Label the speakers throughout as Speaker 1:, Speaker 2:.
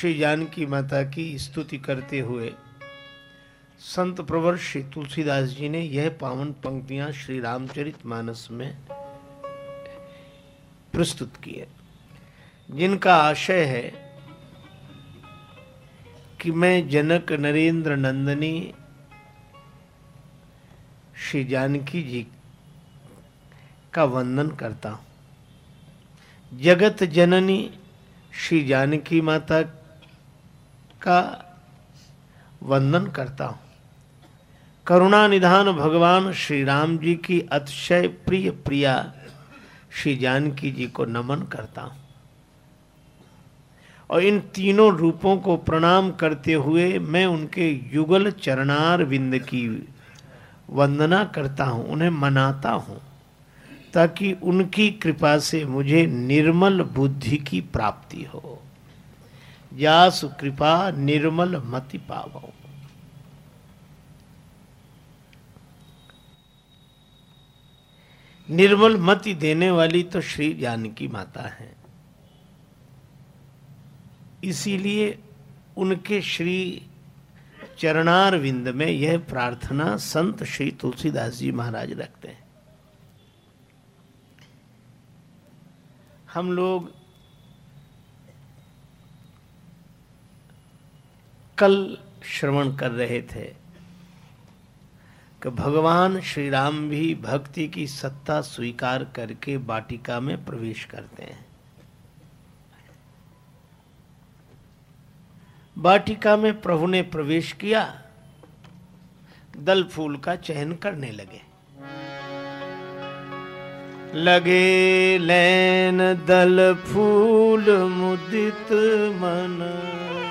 Speaker 1: श्री जानकी माता की स्तुति करते हुए संत प्रवर श्री तुलसीदास जी ने यह पावन पंक्तियाँ श्री रामचरित मानस में प्रस्तुत की है। जिनका आशय है कि मैं जनक नरेंद्र नंदनी, श्री जानकी जी का वंदन करता हूँ। जगत जननी, श्री जानकी माता का वंदन करता हूँ। करुणा निधान भगवान श्री राम जी की अतिशय प्रिय प्रिया श्री जानकी जी को नमन करता हूँ। और इन तीनों रूपों को प्रणाम करते हुए मैं उनके युगल चरणार विंद की वंदना करता हूँ, उन्हें मनाता हूँ, ताकि उनकी कृपा से मुझे निर्मल बुद्धि की प्राप्ति हो। जासु कृपा निर्मल मति पावो। निर्मल मति देने वाली तो श्री जानकी माता है। इसीलिए उनके श्री चरणार विंद में यह प्रार्थना संत श्री तुलसीदास जी महाराज रखते हैं। हम लोग कल श्रवण कर रहे थे कि भगवान श्री राम भी भक्ति की सत्ता स्वीकार करके बाटिका में प्रवेश करते हैं। बाटिका में प्रभु ने प्रवेश किया, दल फूल का चयन करने लगे। लगे लैन दल फूल मुदित मन।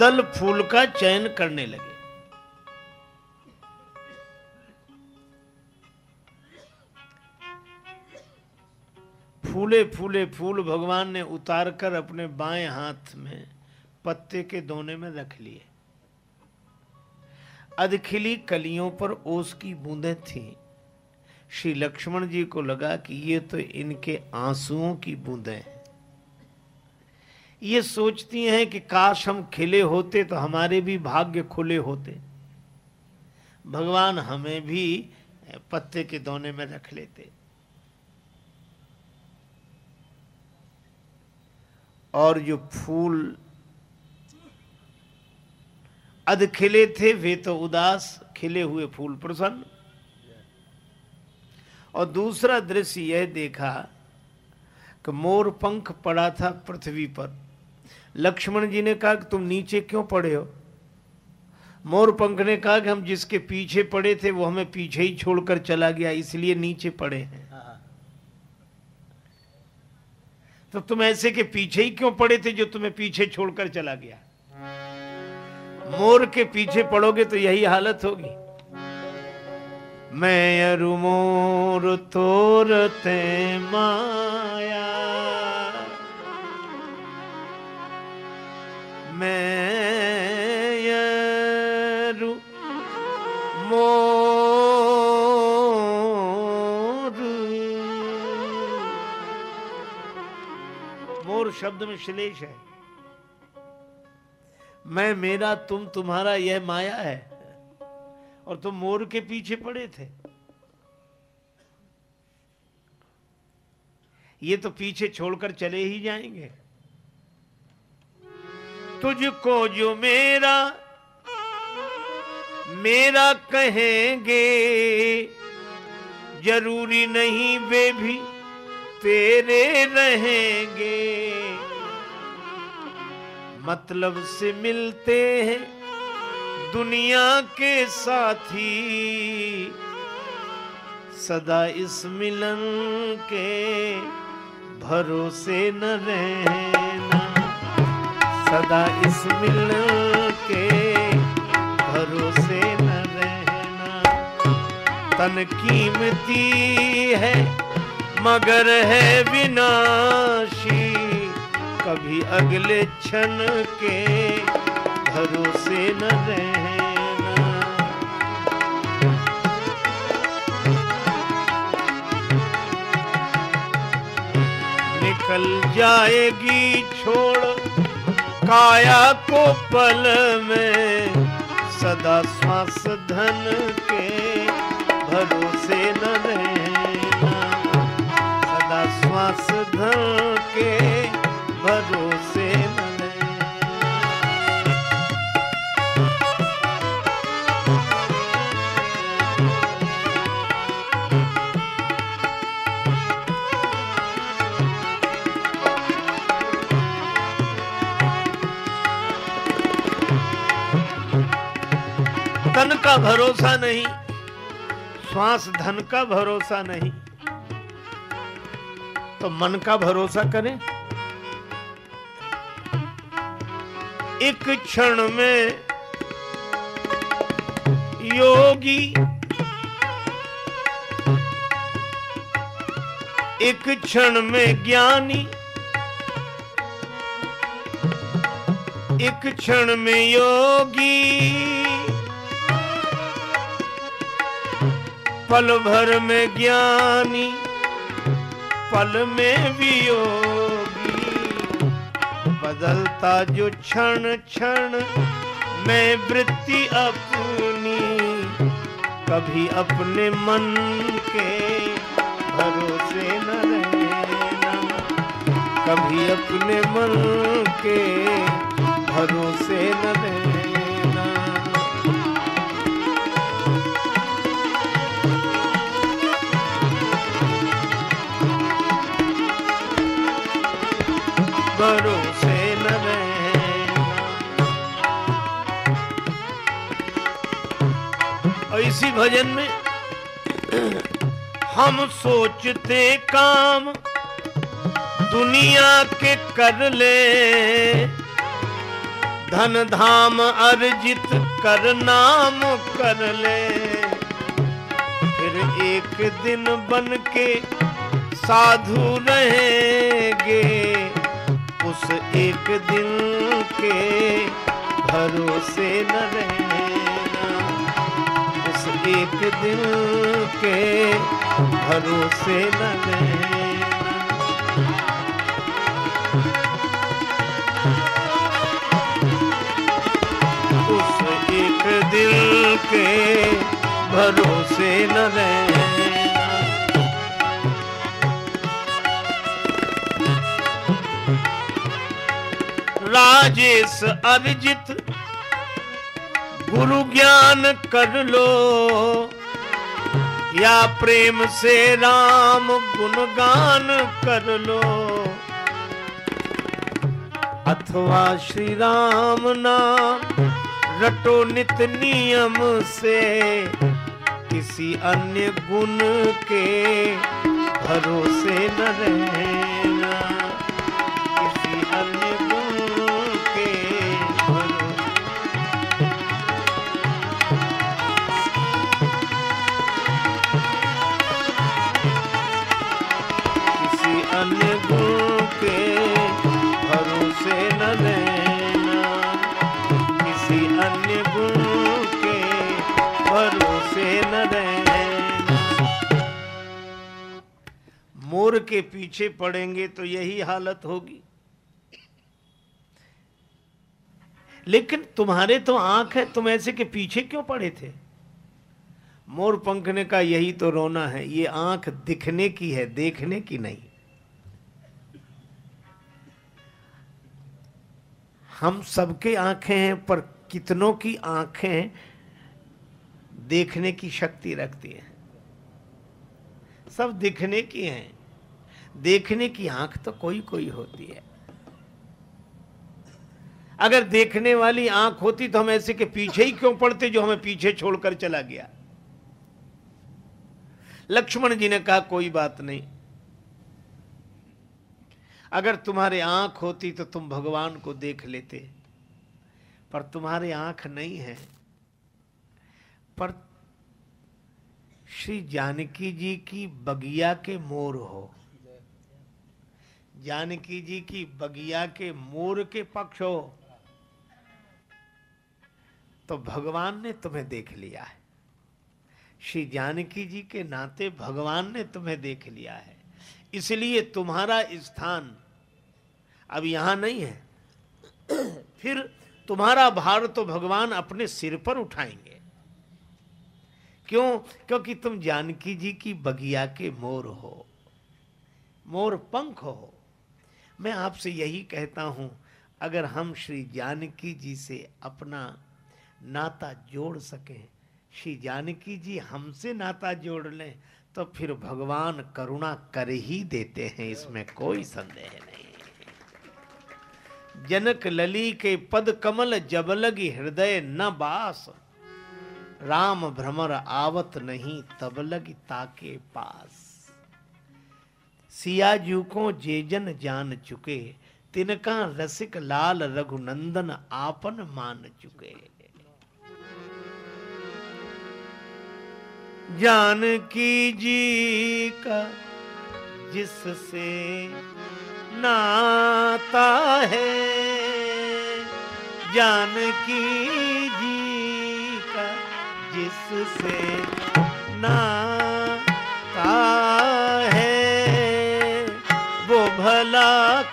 Speaker 1: दल फूल का चयन करने लगे फूले फूले फूल भगवान ने उतार कर अपने बाएँ हाथ में पत्ते के दोने में रख लिए अधखिली कलियों पर ओस की बूंदें थी। श्री लक्ष्मण जी को लगा कि ये तो इनके आंसुओं की बूंदें हैं। ये सोचती हैं कि काश हम खिले होते तो हमारे भी भाग्य खुले होते। भगवान हमें भी पत्ते के दोने में रख लेते। और जो फूल अध खिले थे वे तो उदास, खिले हुए फूल प्रसन्न। और दूसरा दृश्य यह देखा कि मोर पंख पड़ा था पृथ्वी पर। लक्ष्मण जी ने कहा कि तुम नीचे क्यों पड़े हो? मोर पंख ने कहा कि हम जिसके पीछे पड़े थे, वो हमें पीछे ही छोड़कर चला गया, इसलिए नीचे पड़े हैं। तो तुम ऐसे के पीछे ही क्यों पड़े थे जो तुम्हें पीछे छोड़कर चला गया? मोर के पीछे पड़ोगे तो यही हालत होगी। मैं अरु मोर तोरते माया। मैं अरु मोर मोर शब्द में श्लेष है। मैं, मेरा, तुम, तुम्हारा, यह माया है। और तुम मोर के पीछे पड़े थे। ये तो पीछे छोड़कर चले ही जाएँगे। तुझको जो मेरा मेरा कहेंगे, ज़रूरी नहीं वे भी तेरे रहेंगे। मतलब से मिलते हैं दुनिया के साथी। सदा इस मिलन के भरोसे न रहना। सदा इस मिलन के भरोसे न रहना। तन कीमती है, मगर है विनाशी। कभी अगले क्षण के भरोसे न रहना। निकल जाएगी छोड़, काया को पल में सदा श्वास धन के भरोसे न रहना। सदा श्वास धन के भरोसे न रहना तन का भरोसा नहीं, श्वास धन का भरोसा नहीं। तो मन का भरोसा करें। एक क्षण में योगी एक क्षण में ज्ञानी, एक क्षण में योगी। पल भर में ज्ञानी, पल में वियोगी। बदलता जो क्षण क्षण मैं वृत्ति अपनी, कभी अपने मन के भरोसे न रहना, कभी अपने मन के भरोसे न रहना। इसी भजन में? हम सोचते काम, दुनिया के कर ले। धन धाम अर्जित कर नाम कर ले। फिर एक दिन बन के साधु रहेंगे। उस एक दिन के भरोसे न उस दिन के भरोसे न उस एक दिल के भरोसे न राजेश अर्जित, गुरु ज्ञान कर लो। या प्रेम से राम गुणगान कर लो। अथवा श्री राम नाम रटो नित नियम से, किसी अन्य गुण के भरोसे न रहना के पीछे पड़ेंगे तो यही हालत होगी। लेकिन तुम्हारे तो आँख है, तुम ऐसे के पीछे क्यों पड़े थे? मोर पंखने का यही तो रोना है, ये आँख दिखने की है, देखने की नहीं। हम सबके आँखें हैं, पर कितनों की आँखें देखने की शक्ति रखती हैं। सब दिखने की हैं। देखने की आँख तो कोई कोई होती है। अगर देखने वाली आँख होती तो हम ऐसे के पीछे ही क्यों पड़ते जो हमें पीछे छोड़कर चला गया? लक्ष्मण जी ने कहा, कोई बात नहीं। अगर तुम्हारे आँख होती तो तुम भगवान को देख लेते। पर तुम्हारे आँख नहीं है। पर श्री जानकी जी की बगिया के मोर हो। जानकी जी की बगिया के मोर के पक्ष हो तो भगवान ने तुम्हें देख लिया है। श्री जानकी जी के नाते भगवान ने तुम्हें देख लिया है। इसलिए तुम्हारा स्थान अब यहाँ नहीं है। फिर तुम्हारा भार तो भगवान अपने सिर पर उठाएँगे। क्यों? क्योंकि तुम जानकी जी की बगिया के मोर हो, मोर पंख हो। मैं आपसे यही कहता हूँ, अगर हम श्री जानकी जी से अपना नाता जोड़ सकें, श्री जानकी जी हमसे नाता जोड़ लें तो फिर भगवान करुणा कर ही देते हैं, इसमें कोई संदेह नहीं। जनक लली के पद कमल जब लगी, हृदय न बास। राम भ्रमर आवत नहीं, तब लगी ताके पास। सियाजू को जे जन जान चुके, तिनका रसिक लाल रघुनंदन आपन मान चुके। जानकी जी का जिससे नाता है, जान की जी का जिससे नाता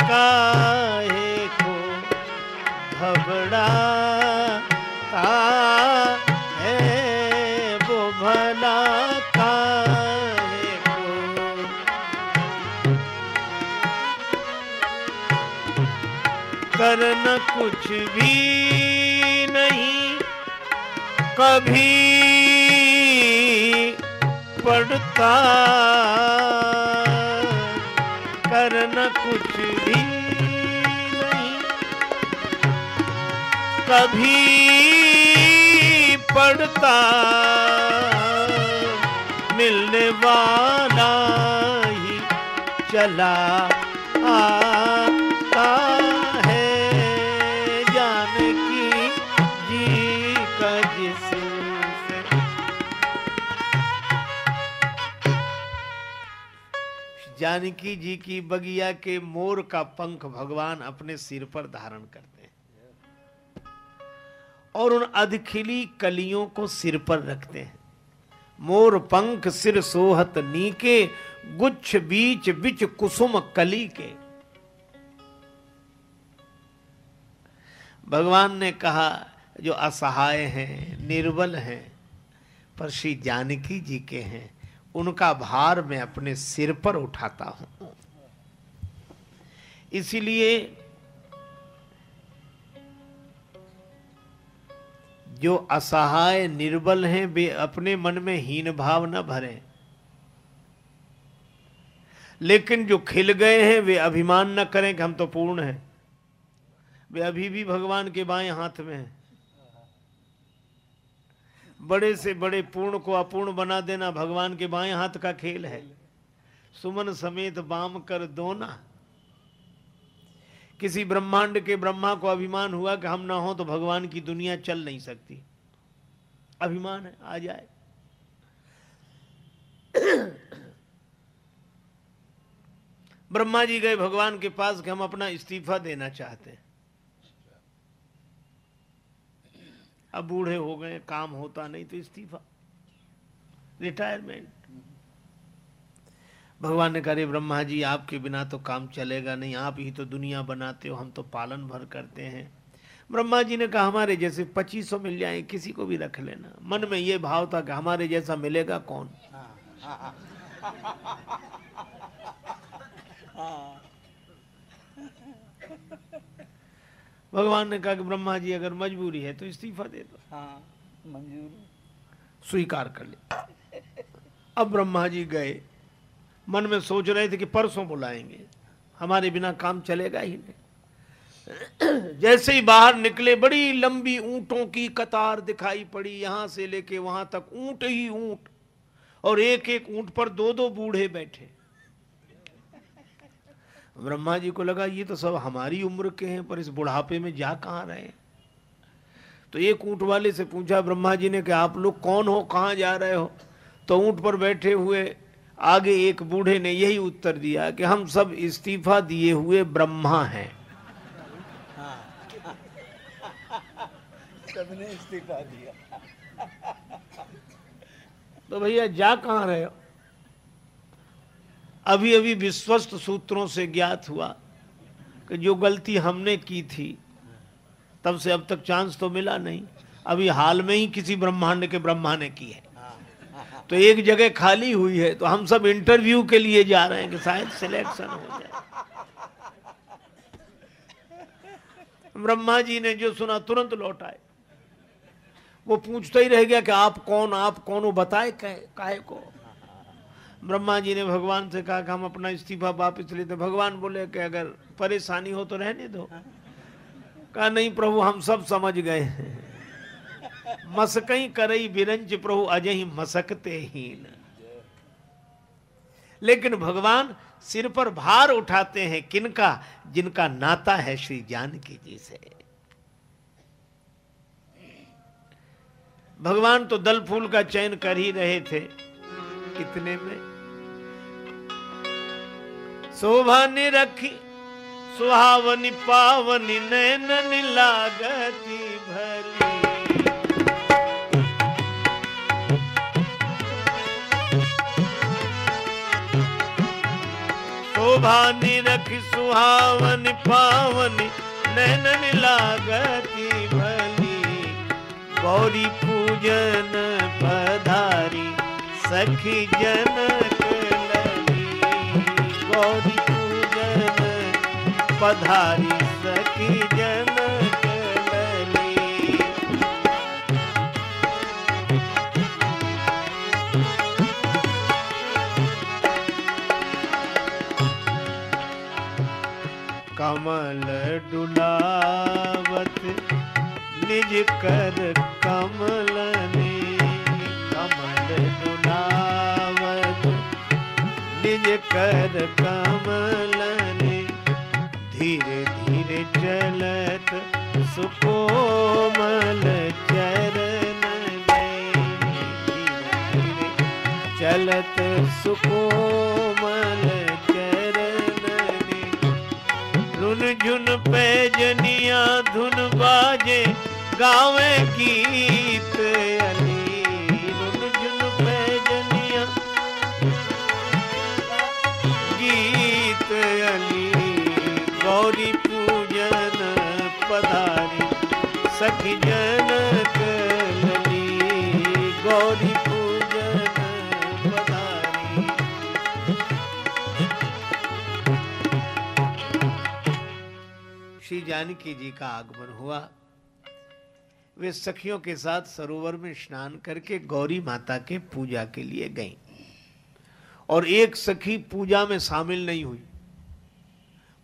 Speaker 1: काहे को घबराता है भला काहे कुछ भी नहीं कभी पड़ता। करना कुछ कभी पड़ता मिलने वाला ही चला आता है जानकी जी का जिससे। जानकी जी की बगिया के मोर का पंख भगवान अपने सिर पर धारण करते और उन अधखिली कलियों को सिर पर रखते हैं। मोर पंख सिर सोहत नीके, गुच्छ बीच बिच कुसुम कली के। भगवान ने कहा, जो असहाय हैं, निर्बल हैं, पर श्री जानकी जी के हैं, उनका भार मैं अपने सिर पर उठाता हूँ। इसीलिए जो असहाय निर्बल हैं, वे अपने मन में हीन भाव न भरे। लेकिन जो खिल गए हैं, वे अभिमान न करें कि हम तो पूर्ण हैं। वे अभी भी भगवान के बाएँ हाथ में हैं। बड़े से बड़े पूर्ण को अपूर्ण बना देना भगवान के बाएँ हाथ का खेल है। सुमन समेत बाम कर दोना किसी ब्रह्मांड के ब्रह्मा को अभिमान हुआ कि हम ना हो तो भगवान की दुनिया चल नहीं सकती। अभिमान है, आ जाए। ब्रह्मा जी गए भगवान के पास कि हम अपना इस्तीफा देना चाहते हैं। अब बूढ़े हो गए, काम होता नहीं तो इस्तीफा। रिटायरमेंट भगवान ने कहा ब्रह्मा जी आपके बिना तो काम चलेगा नहीं आप ही तो दुनिया बनाते हो हम तो पालन भर करते हैं। ब्रह्मा जी ने कहा हमारे जैसे पच्चीस सौ मिल जाए किसी को भी रख लेना। मन में ये भाव था कि हमारे जैसा मिलेगा कौन? भगवान ने कहा कि ब्रह्मा जी अगर मजबूरी है तो इस्तीफा दे दो।
Speaker 2: हाँ मंजूर।
Speaker 1: स्वीकार कर ले। अब ब्रह्मा जी गए। मन में सोच रहे थे कि परसों बुलाएँगे। हमारे बिना काम चलेगा ही नहीं। जैसे ही बाहर निकले, बड़ी लंबी ऊंटों की कतार दिखाई पड़ी। यहाँ से लेके वहाँ तक ऊँट ही ऊँट, और एक एक ऊँट पर दो दो बूढ़े बैठे। ब्रह्मा जी को लगा, ये तो सब हमारी उम्र के हैं, पर इस बुढ़ापे में जा कहाँ रहे तो एक ऊँट वाले से पूछा, ब्रह्मा जी ने कि आप लोग कौन हो? कहाँ जा रहे हो? तो ऊँट पर बैठे हुए आगे एक बूढ़े ने यही उत्तर दिया कि हम सब इस्तीफा दिए हुए ब्रह्मा हैं।
Speaker 2: सबने इस्तीफा दिया।
Speaker 1: तो भैया जा कहाँ रहे हो? अभी अभी विश्वस्त सूत्रों से ज्ञात हुआ कि जो गलती हमने की थी तब से अब तक चांस तो मिला नहीं। अभी हाल में ही किसी ब्रह्मांड के ब्रह्मा ने की है। तो एक जगह खाली हुई है तो हम सब इंटरव्यू के लिए जा रहे हैं कि शायद सिलेक्शन हो जाए। ब्रह्मा जी ने जो सुना, तुरंत लौट आए। वो पूछता ही रह गया कि आप कौन आप कौन, वो बताए काहे को। ब्रह्मा जी ने भगवान से कहा कि हम अपना इस्तीफा वापिस लेते भगवान बोले कि अगर परेशानी हो तो रहने दो। कहा, नहीं प्रभु, हम सब समझ गए मसकई करई बिरंज प्रभु, अजय ही मसकते ही न लेकिन भगवान सिर पर भार उठाते हैं किनका? जिनका नाता है श्री जानकी जी से। भगवान तो दल फूल का चयन कर ही रहे थे। कितने में? शोभा ने रखी सुहावनी पावनी नैन लागती भली शोभा रख सुहावनी पावनी नैन लागती भली। गौरी पूजन पधारी, सखी जनक गौरी पूजन पधारी, सखी जनक कमल डुलावत, निज कर कमल कमल डुलावत, निज कर कमल धीरे धीरे चलत सुकोमल चरण चलत सुकोमल जनिया धुन बाजे, गावे गीत अली झुन पे गीत अली गौरी पूजन पधारी, सखी जनक जानकी जी का आगमन हुआ। वे सखियों के साथ सरोवर में स्नान करके गौरी माता के पूजा के लिए गईं। और एक सखी पूजा में शामिल नहीं हुई।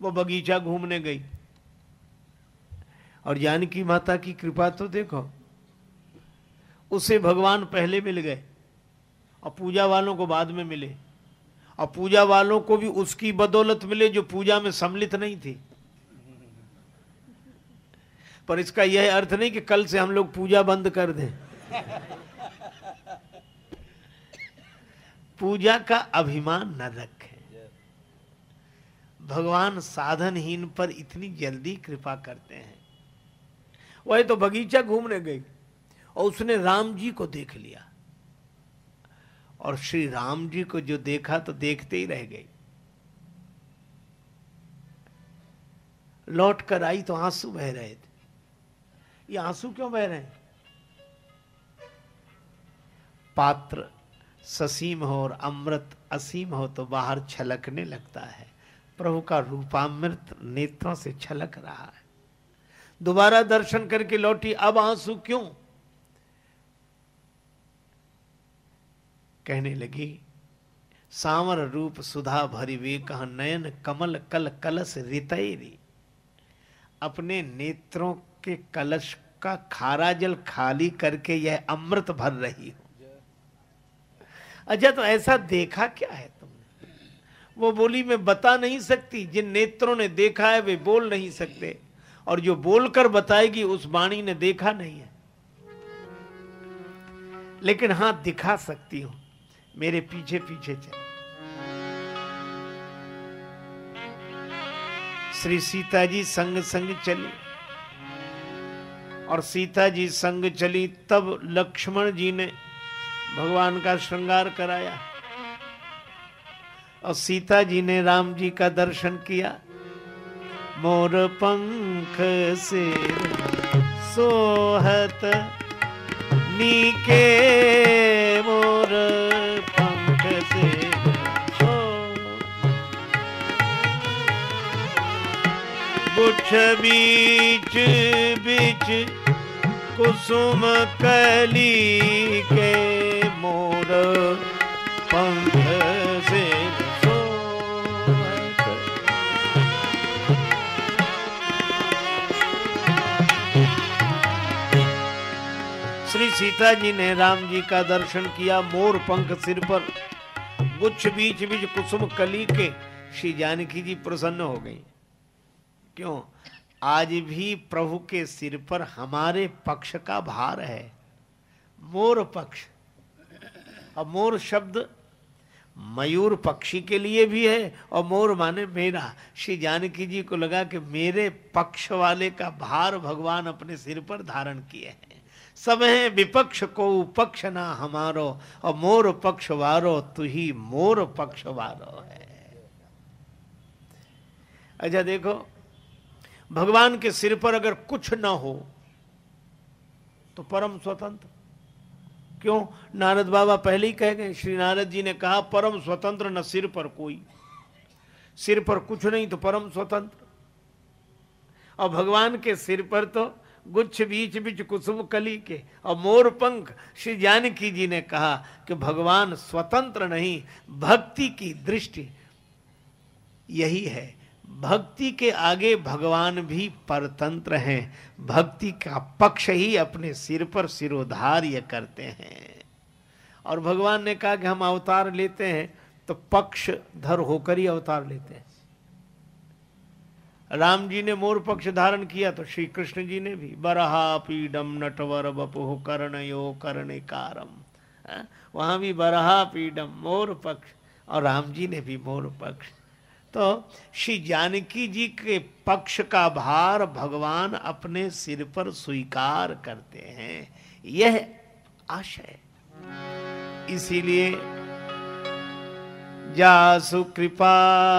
Speaker 1: वो बगीचा घूमने गई। और जानकी माता की कृपा तो देखो, उसे भगवान पहले मिल गए और पूजा वालों को बाद में मिले। और पूजा वालों को भी उसकी बदौलत मिले जो पूजा में सम्मिलित नहीं थी। पर इसका यह अर्थ नहीं कि कल से हम लोग पूजा बंद कर दें। पूजा का अभिमान न रखें। भगवान साधनहीन पर इतनी जल्दी कृपा करते हैं। वह तो बगीचा घूमने गई और उसने राम जी को देख लिया। और श्री राम जी को जो देखा तो देखते ही रह गई। लौट कर आई तो आँसू बह रहे थे। ये आँसू क्यों बह रहे हैं? पात्र ससीम हो और अमृत असीम हो तो बाहर छलकने लगता है। प्रभु का रूपामृत नेत्रों से छलक रहा है। दोबारा दर्शन करके लौटी, अब आँसू क्यों? कहने लगी, सांवर रूप सुधा भरी वे कहा नयन कमल कल कलश रितरी। अपने नेत्रों के कलश का खारा जल खाली करके यह अमृत भर रही हो। अच्छा तो ऐसा देखा क्या है तुमने? वो बोली, मैं बता नहीं सकती, जिन नेत्रों ने देखा है, वे बोल नहीं सकते। और जो बोलकर बताएगी, उस वाणी ने देखा नहीं है। लेकिन हाँ, दिखा सकती हूँ। मेरे पीछे पीछे चल। श्री सीता जी संग संग चली। और सीता जी संग चली, तब लक्ष्मण जी ने भगवान का श्रृंगार कराया। और सीता जी ने राम जी का दर्शन किया। मोर पंख से सोहत, नीके मोर पंख से बीच बीच कुसुम कली के मोर पंख से श्री सीता जी ने राम जी का दर्शन किया, मोर पंख सिर पर। गुच्छ बीच बीच कुसुम कली के। श्री जानकी जी प्रसन्न हो गई। क्यों? आज भी प्रभु के सिर पर हमारे पक्ष का भार है। मोर पक्ष। अब मोर शब्द मयूर पक्षी के लिए भी है, और मोर माने मेरा। श्री जानकी जी को लगा कि मेरे पक्ष वाले का भार भगवान अपने सिर पर धारण किए हैं। सब है, विपक्ष को पक्ष ना हमारो, और मोर पक्ष वारो, तू ही मोर पक्ष वारो है। अच्छा देखो भगवान के सिर पर अगर कुछ ना हो तो परम स्वतंत्र। क्यों? नारद बाबा पहले ही कह गए, श्री नारद जी ने कहा, परम स्वतंत्र न सिर पर कोई। सिर पर कुछ नहीं तो परम स्वतंत्र। और भगवान के सिर पर तो गुच्छ बीच बीच कुसुम कली के, और मोर पंख, श्री जानकी जी ने कहा कि भगवान स्वतंत्र नहीं, भक्ति की दृष्टि यही है। भक्ति के आगे भगवान भी परतंत्र हैं। भक्ति का पक्ष ही अपने सिर पर सिरोधार्य करते हैं। और भगवान ने कहा कि हम अवतार लेते हैं तो पक्ष धर होकर ही अवतार लेते हैं। राम जी ने मोर पक्ष धारण किया तो श्री कृष्ण जी ने भी, बरहा पीडम नटवर बपुह कर्णयो कर्णिकारम वहाँ भी बरहा पीडम, मोर पक्ष, और राम जी ने भी मोर पक्ष। तो श्री जानकी जी के पक्ष का भार भगवान अपने सिर पर स्वीकार करते हैं। यह आशय इसीलिए जासु कृपा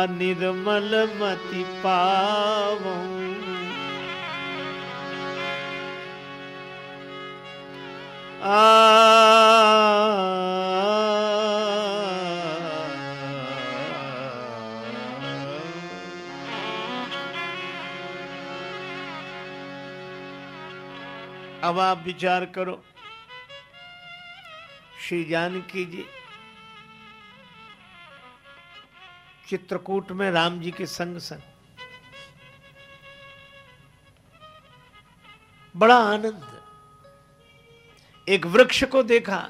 Speaker 1: निर्मल मति पाव। अब आप विचार करो। श्री जानकी जी, चित्रकूट में राम जी के संग संग बड़ा आनंद। एक वृक्ष को देखा,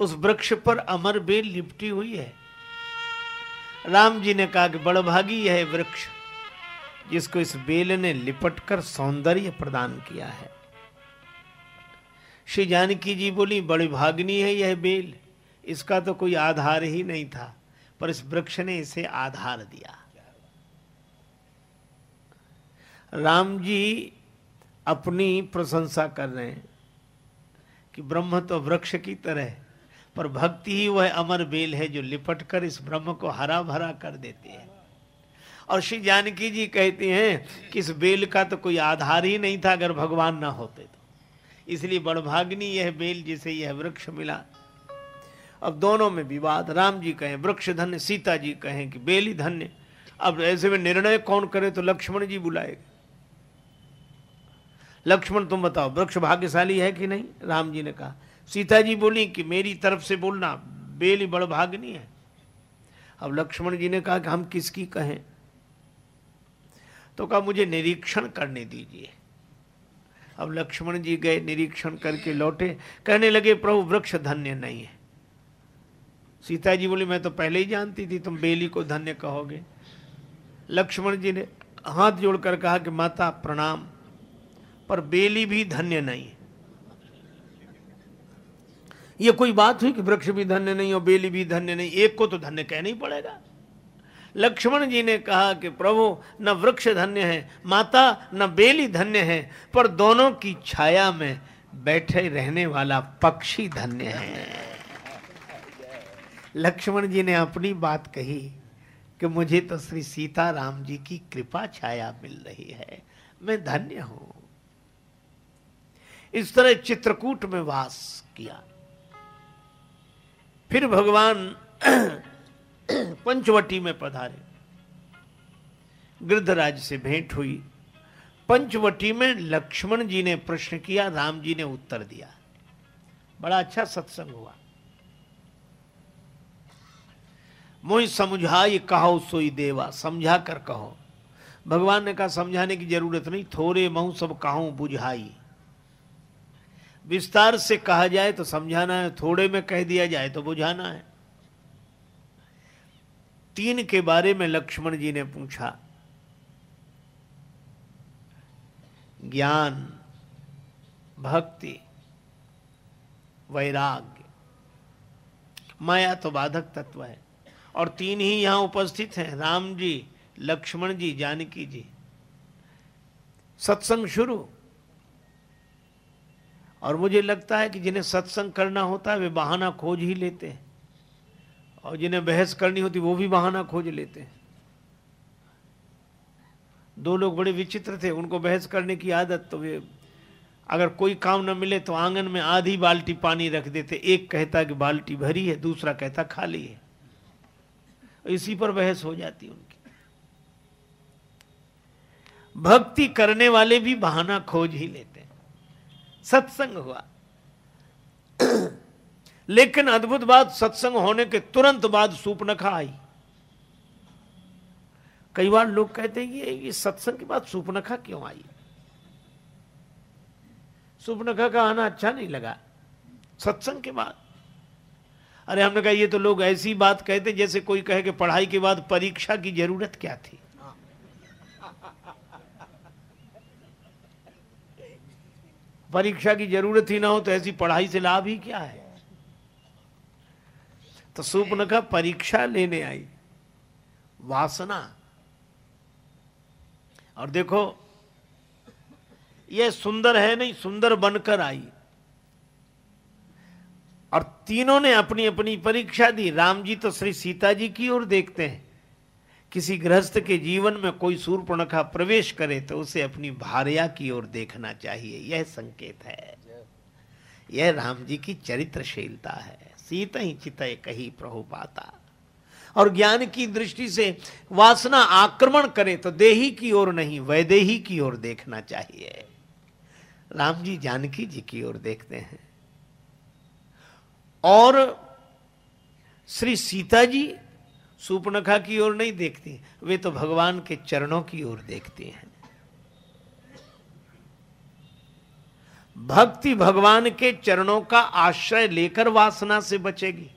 Speaker 1: उस वृक्ष पर अमर बेल लिपटी हुई है। राम जी ने कहा कि बड़भागी यह वृक्ष, जिसको इस बेल ने लिपट कर सौंदर्य प्रदान किया है। श्री जानकी जी बोली, बड़ी भागनी है यह बेल। इसका तो कोई आधार ही नहीं था, पर इस वृक्ष ने इसे आधार दिया। राम जी अपनी प्रशंसा कर रहे हैं कि ब्रह्म तो वृक्ष की तरह पर भक्ति ही वह अमर बेल है जो लिपट कर इस ब्रह्म को हरा भरा कर देती है। और श्री जानकी जी कहती हैं कि इस बेल का तो कोई आधार ही नहीं था, अगर भगवान ना होते तो। इसलिए बड़भाग्नि यह बेल जिसे यह वृक्ष मिला। अब दोनों में विवाद। राम जी कहें, वृक्ष धन्य, सीता जी कहें कि बेली धन्य। अब ऐसे में निर्णय कौन करे तो लक्ष्मण जी बुलाएगा लक्ष्मण, तुम बताओ, वृक्ष भाग्यशाली है कि नहीं? राम जी ने कहा, सीता जी बोली कि मेरी तरफ़ से बोलना, बेली बड़ भागनी है। अब लक्ष्मण जी ने कहा कि हम किसकी कहें? तो कहा, मुझे निरीक्षण करने दीजिए। अब लक्ष्मण जी गए, निरीक्षण करके लौटे। कहने लगे, प्रभु, वृक्ष धन्य नहीं है। सीता जी बोली, मैं तो पहले ही जानती थी, तुम बेली को धन्य कहोगे। लक्ष्मण जी ने हाथ जोड़कर कहा कि, माता, प्रणाम, पर बेली भी धन्य नहीं ये कोई बात हुई कि वृक्ष भी धन्य नहीं और बेली भी धन्य नहीं? एक को तो धन्य कहना ही पड़ेगा। लक्ष्मण जी ने कहा कि प्रभु, न वृक्ष धन्य है, माता, न बेली धन्य है, पर दोनों की छाया में बैठे रहने वाला पक्षी धन्य है। लक्ष्मण जी ने अपनी बात कही कि मुझे तो श्री सीता राम जी की कृपा छाया मिल रही है, मैं धन्य हूँ। इस तरह चित्रकूट में वास किया। फिर भगवान पंचवटी में पधारे। गृद्धराज से भेंट हुई। पंचवटी में लक्ष्मण जी ने प्रश्न किया, राम जी ने उत्तर दिया। बड़ा अच्छा सत्संग हुआ। मोहि समझाई कहो सोई देवा, समझा कर कहो। भगवान ने कहा, समझाने की ज़रूरत नहीं थोड़े महू सब कहो बुझाई। विस्तार से कहा जाए तो समझाना है, थोड़े में कह दिया जाए तो बुझाना है। तीन के बारे में लक्ष्मण जी ने पूछा, ज्ञान, भक्ति, वैराग्य। माया तो बाधक तत्व है। और तीन ही यहाँ उपस्थित हैं, राम जी, लक्ष्मण जी, जानकी जी। सत्संग शुरू। और मुझे लगता है कि जिन्हें सत्संग करना होता है, वे बहाना खोज ही लेते हैं। और जिन्हें बहस करनी होती, वो भी बहाना खोज लेते हैं। दो लोग बड़े विचित्र थे, उनको बहस करने की आदत तो वे, अगर कोई काम न मिले तो आँगन में आधी बाल्टी पानी रख देते। एक कहता कि बाल्टी भरी है, दूसरा कहता खाली है। इसी पर बहस हो जाती उनकी। भक्ति करने वाले भी बहाना खोज ही लेते सत्संग हुआ। लेकिन अद्भुत बात, सत्संग होने के तुरंत बाद सूपनखा आई कई बार लोग कहते हैं कि ये सत्संग के बाद सूपनखा क्यों आई? सूपनखा का आना अच्छा नहीं लगा। सत्संग के बाद। अरे हमने कहा, ये तो लोग ऐसी बात कहते जैसे कोई कहे कि पढ़ाई के बाद परीक्षा की ज़रूरत क्या थी? परीक्षा की ज़रूरत ही ना हो तो ऐसी पढ़ाई से लाभ ही क्या है? तो सुपनखा परीक्षा लेने आई। वासना। और देखो यह सुंदर है नहीं, सुंदर बनकर आई। और तीनों ने अपनी अपनी परीक्षा दी। राम जी तो श्री सीता जी की ओर देखते हैं। किसी गृहस्थ के जीवन में कोई सूर्पणखा प्रवेश करे तो उसे अपनी भार्या की ओर देखना चाहिए। यह संकेत है। यह राम जी की चरित्रशीलता है। सीत ही चित कही प्रभु पाता और ज्ञान की दृष्टि से वासना आक्रमण करे तो देही की ओर नहीं, वैदेही की ओर देखना चाहिए। राम जी जानकी जी की ओर देखते हैं। और श्री सीता जी सुपनखा की ओर नहीं देखती, वे तो भगवान के चरणों की ओर देखती हैं। भक्ति भगवान के चरणों का आश्रय लेकर वासना से बचेगी।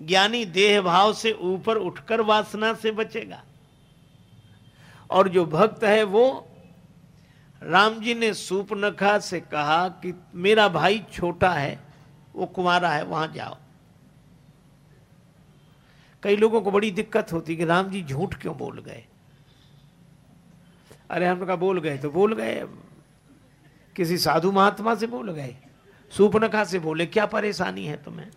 Speaker 1: ज्ञानी देह भाव से ऊपर उठकर वासना से बचेगा। और जो भक्त है वो, राम जी ने सूपनखा से कहा कि मेरा भाई छोटा है, वो कुमारा है, वहाँ जाओ। कई लोगों को बड़ी दिक्कत होती कि राम जी झूठ क्यों बोल गए? अरे हम कहा बोल गए तो बोल गए किसी साधु महात्मा से बोल गए। सूपनखा से बोले, क्या परेशानी है तुम्हें?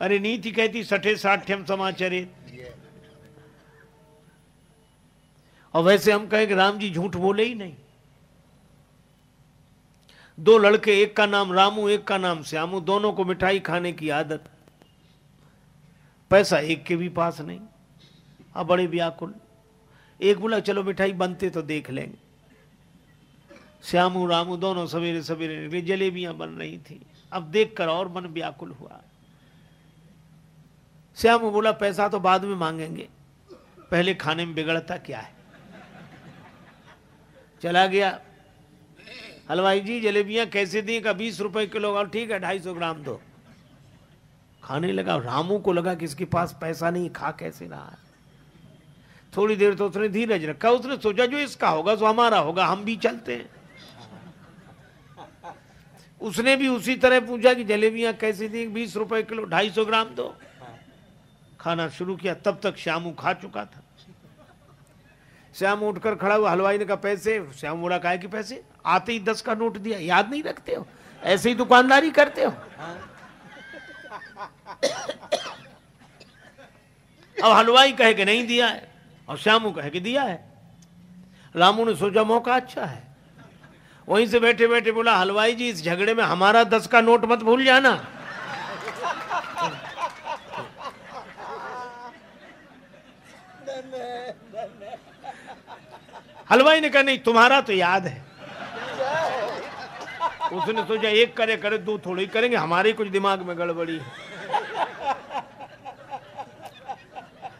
Speaker 1: अरे, नीति कहती, सठे साठ्यम समाचरित और वैसे हम कहें कि राम जी झूठ बोले ही नहीं। दो लड़के, एक का नाम रामू, एक का नाम श्यामू, दोनों को मिठाई खाने की आदत। पैसा एक के भी पास नहीं अब बड़े व्याकुल। एक बोला, चलो मिठाई बनते तो देख लेंगे। श्यामू, रामू दोनों सवेरे सवेरे निकले जलेबियाँ बन रही थी। अब देखकर और मन व्याकुल हुआ। श्यामू बोला, पैसा तो बाद में मांगेंगे। पहले खाने में बिगड़ता क्या है? चला गया। हलवाई जी, जलेबियाँ कैसे दी? का बीस रुपए किलो और ठीक है, ढाई सौ ग्राम दो। खाने लगा। रामू को लगा कि इसके पास पैसा नहीं, खा कैसे रहा है? थोड़ी देर तो उसने धीरज रखा, उसने सोचा जो इसका होगा तो हमारा होगा, हम भी चलते हैं। उसने भी उसी तरह पूछा कि जलेबियाँ कैसे दी बीस रुपए किलो, ढाई सौ ग्राम दो। खाना शुरू किया, तब तक श्यामू खा चुका था। श्याम उठकर खड़ा हुआ, हलवाई ने कहा, पैसे? श्याम बोला, काहे के पैसे? आते ही दस का नोट दिया, याद नहीं रखते हो? ऐसे ही दुकानदारी करते हो? अब हलवाई कहे कि नहीं दिया है। और श्यामू कहे कि दिया है। रामू ने सोचा, मौका अच्छा है। वहीं से बैठे बैठे बोला, हलवाई जी, इस झगड़े में हमारा दस का नोट मत भूल जाना। हलवाई ने कहा, नहीं, तुम्हारा तो याद है। उसने सोचा, एक करे करे, दो थोड़ी करेंगे, हमारे कुछ दिमाग में गड़बड़ी है।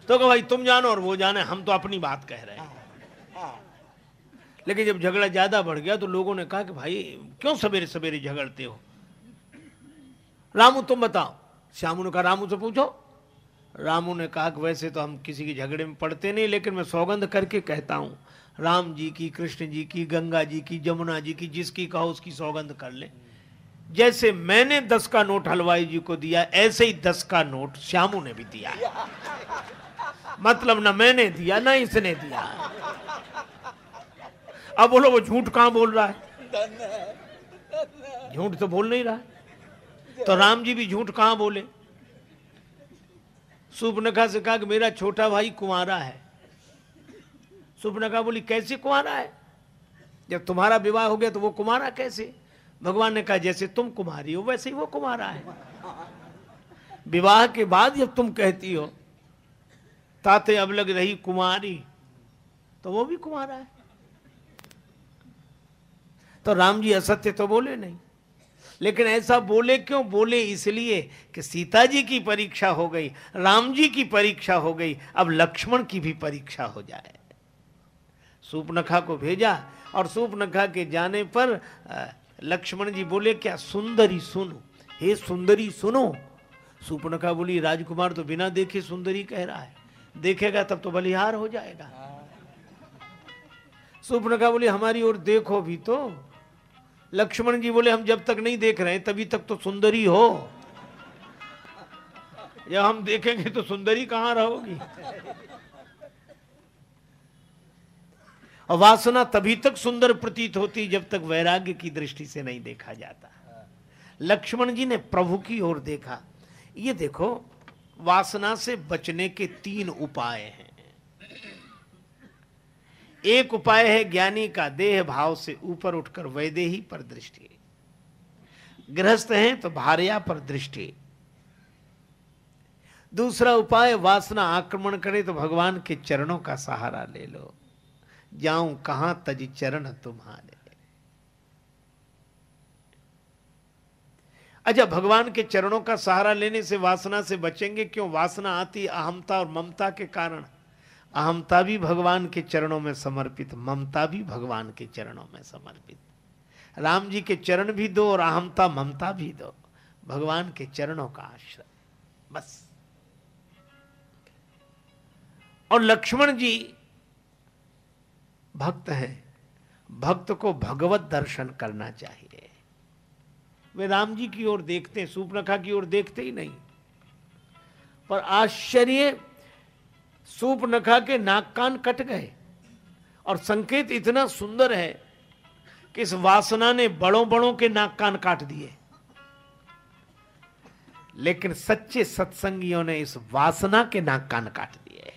Speaker 1: तो कहा भाई तुम जानो और वो जाने हम तो अपनी बात कह रहे हैं। लेकिन जब झगड़ा ज़्यादा बढ़ गया तो लोगों ने कहा कि भाई क्यों सवेरे सवेरे झगड़ते हो? रामू तुम बताओ। श्यामू ने कहा रामू से पूछो। रामू ने कहा कि वैसे तो हम किसी के झगड़े में पड़ते नहीं लेकिन मैं सौगंध करके कहता हूँ। राम जी की कृष्ण जी की गंगा जी की जमुना जी की जिसकी कहो उसकी सौगंध कर ले। जैसे मैंने दस का नोट हलवाई जी को दिया ऐसे ही दस का नोट श्यामू ने भी दिया मतलब ना मैंने दिया, ना इसने दिया। अब बोलो, वो झूठ कहाँ बोल रहा है? झूठ तो बोल नहीं रहा। तो राम जी भी झूठ कहाँ बोले? सुपनखा से कहा कि मेरा छोटा भाई कुमारा है। सुपनखा बोली, कैसे कुमारा है? जब तुम्हारा विवाह हो गया तो वो कुमारा कैसे? भगवान ने कहा, जैसे तुम कुमारी हो, वैसे ही वो कुमारा है। विवाह के बाद जब तुम कहती हो ताते अब लग रही कुमारी। तो वो भी कुमारा है। तो राम जी असत्य तो बोले नहीं। लेकिन ऐसा बोले क्यों? बोले इसलिए कि सीता जी की परीक्षा हो गई, राम जी की परीक्षा हो गई, अब लक्ष्मण की भी परीक्षा हो जाए। सूपनखा को भेजा और सूपनखा के जाने पर लक्ष्मण जी बोले, क्या सुंदरी सुनो, हे सुंदरी सुनो। सूपनखा बोली, राजकुमार तो बिना देखे सुंदरी कह रहा है। देखेगा तब तो बलिहार हो जाएगा। सूपनखा बोली हमारी ओर देखो भी तो। लक्ष्मण जी बोले हम जब तक नहीं देख रहे तभी तक तो सुंदरी हो। जब हम देखेंगे तो सुंदरी कहाँ रहोगी? और वासना तभी तक सुंदर प्रतीत होती जब तक वैराग्य की दृष्टि से नहीं देखा जाता। लक्ष्मण जी ने प्रभु की ओर देखा। ये देखो वासना से बचने के तीन उपाय हैं। एक उपाय है ज्ञानी का देह भाव से ऊपर उठकर वैदेही पर दृष्टि। गृहस्थ हैं तो भार्या पर दृष्टि। दूसरा उपाय, वासना आक्रमण करे तो भगवान के चरणों का सहारा ले लो। जाऊँ कहाँ तज चरण तुम्हारे। अच्छा भगवान के चरणों का सहारा लेने से वासना से बचेंगे? क्यों? वासना आती अहमता और ममता के कारण। अहमता भी भगवान के चरणों में समर्पित, ममता भी भगवान के चरणों में समर्पित। राम जी के चरण भी दो और अहमता, ममता भी दो। भगवान के चरणों का आश्रय। बस। और लक्ष्मण जी भक्त हैं। भक्त को भगवत दर्शन करना चाहिए। वे राम जी की ओर देखते हैं, सूपनखा की ओर देखते ही नहीं। पर आश्चर्य, सूपनखा के नाक कान कट गए और संकेत इतना सुंदर है कि इस वासना ने बड़ों बड़ों के नाक कान काट दिए। लेकिन सच्चे सत्संगियों ने इस वासना के नाक कान काट दिए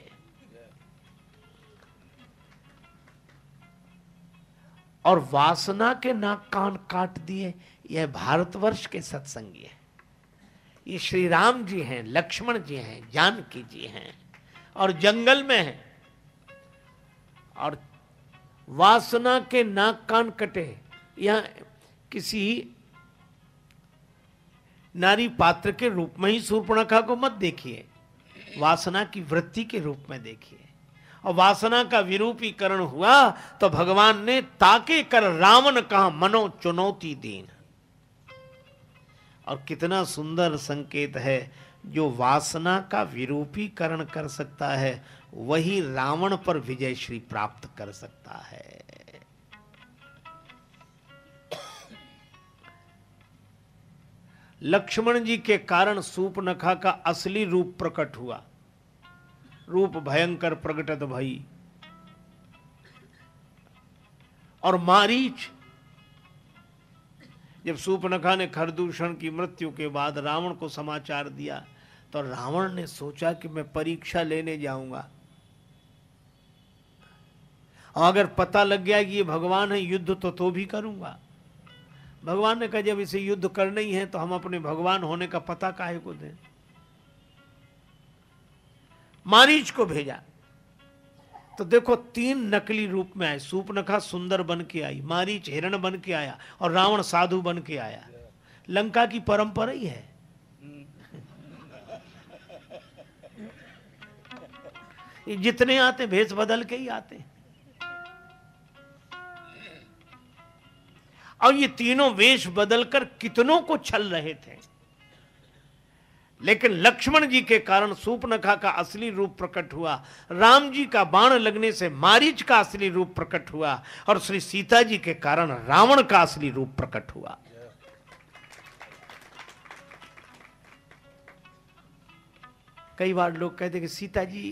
Speaker 1: और वासना के नाक कान काट दिए यह भारतवर्ष के सत्संगी है। ये श्री राम जी हैं, लक्ष्मण जी हैं, जानकी जी हैं और जंगल में हैं। और वासना के नाक कान कटे यहाँ किसी नारी पात्र के रूप में ही सूर्पणखा को मत देखिए। वासना की वृत्ति के रूप में देखिए। और वासना का विरूपीकरण हुआ तो भगवान ने ताके कर रावण कहा मनो चुनौती दीन। और कितना सुंदर संकेत है, जो वासना का विरूपीकरण कर सकता है, वही रावण पर विजय श्री प्राप्त कर सकता है। लक्ष्मण जी के कारण सूपनखा का असली रूप प्रकट हुआ। रूप भयंकर प्रगटत भई। और मारीच जब सूपनखा ने खरदूषण की मृत्यु के बाद रावण को समाचार दिया तो रावण ने सोचा कि मैं परीक्षा लेने जाऊँगा। और अगर पता लग गया कि ये भगवान है, युद्ध तो तो भी करूँगा। भगवान ने कहा, जब इसे युद्ध करना ही है तो हम अपने भगवान होने का पता काहे को दें? मारीच को भेजा। तो देखो, तीन नकली रूप में आए। सूपनखा सुंदर बन के आई मारीच हिरण बन के आया और रावण साधु बन के आया। लंका की परंपरा ही है। जितने आते, भेष बदल के ही आते। और ये तीनों वेश बदलकर कितनों को छल रहे थे? लेकिन लक्ष्मण जी के कारण सूपनखा का असली रूप प्रकट हुआ, राम जी का बाण लगने से मारीच का असली रूप प्रकट हुआ, और श्री सीता जी के कारण रावण का असली रूप प्रकट हुआ। कई बार लोग कहते कि सीता जी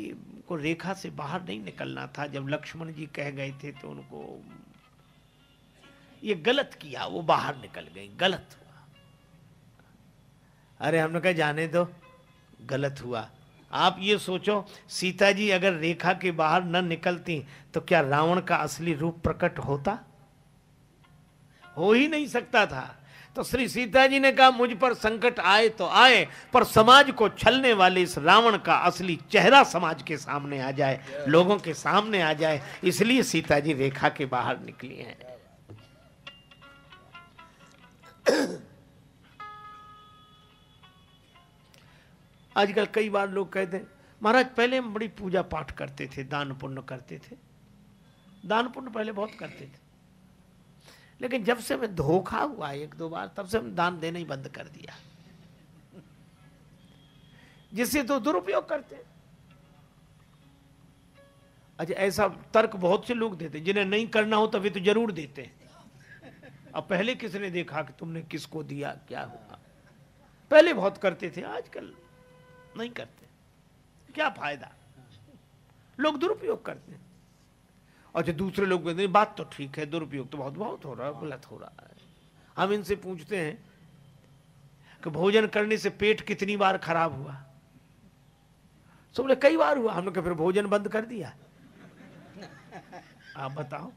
Speaker 1: को रेखा से बाहर नहीं निकलना था, जब लक्ष्मण जी कह गए थे तो उनको ये गलत किया, वो बाहर निकल गई, गलत। अरे हमने कहा, जाने दो। गलत हुआ। आप ये सोचो सीता जी अगर रेखा के बाहर न निकलती तो क्या रावण का असली रूप प्रकट होता? हो ही नहीं सकता था। तो श्री सीता जी ने कहा, मुझ पर संकट आए तो आए, पर समाज को छलने वाले इस रावण का असली चेहरा समाज के सामने आ जाए, लोगों के सामने आ जाए। इसलिए सीता जी रेखा के बाहर निकली हैं। आजकल कई बार लोग कहते हैं, महाराज, पहले हम बड़ी पूजा पाठ करते थे, दान पुण्य करते थे। दान पुण्य पहले बहुत करते थे। लेकिन जब से मैं धोखा हुआ एक दो बार, तब से हम दान देना ही बंद कर दिया। जिससे तो दुरुपयोग करते अच्छा ऐसा तर्क बहुत से लोग देते जिन्हें नहीं करना हो तभी तो ज़रूर देते हैं। अब पहले किसने देखा कि तुमने किसको दिया, क्या हुआ? पहले बहुत करते थे, आजकल नहीं करते। क्या फ़ायदा? लोग दुरुपयोग करते हैं। अच्छा दूसरे लोग कहते हैं, बात तो ठीक है, दुरुपयोग तो बहुत बहुत हो रहा है, गलत हो रहा है। हम इनसे पूछते हैं कि भोजन करने से पेट कितनी बार खराब हुआ? तो बोले, कई बार हुआ। हमने कहा, फिर भोजन बंद कर दिया। आप बताओ।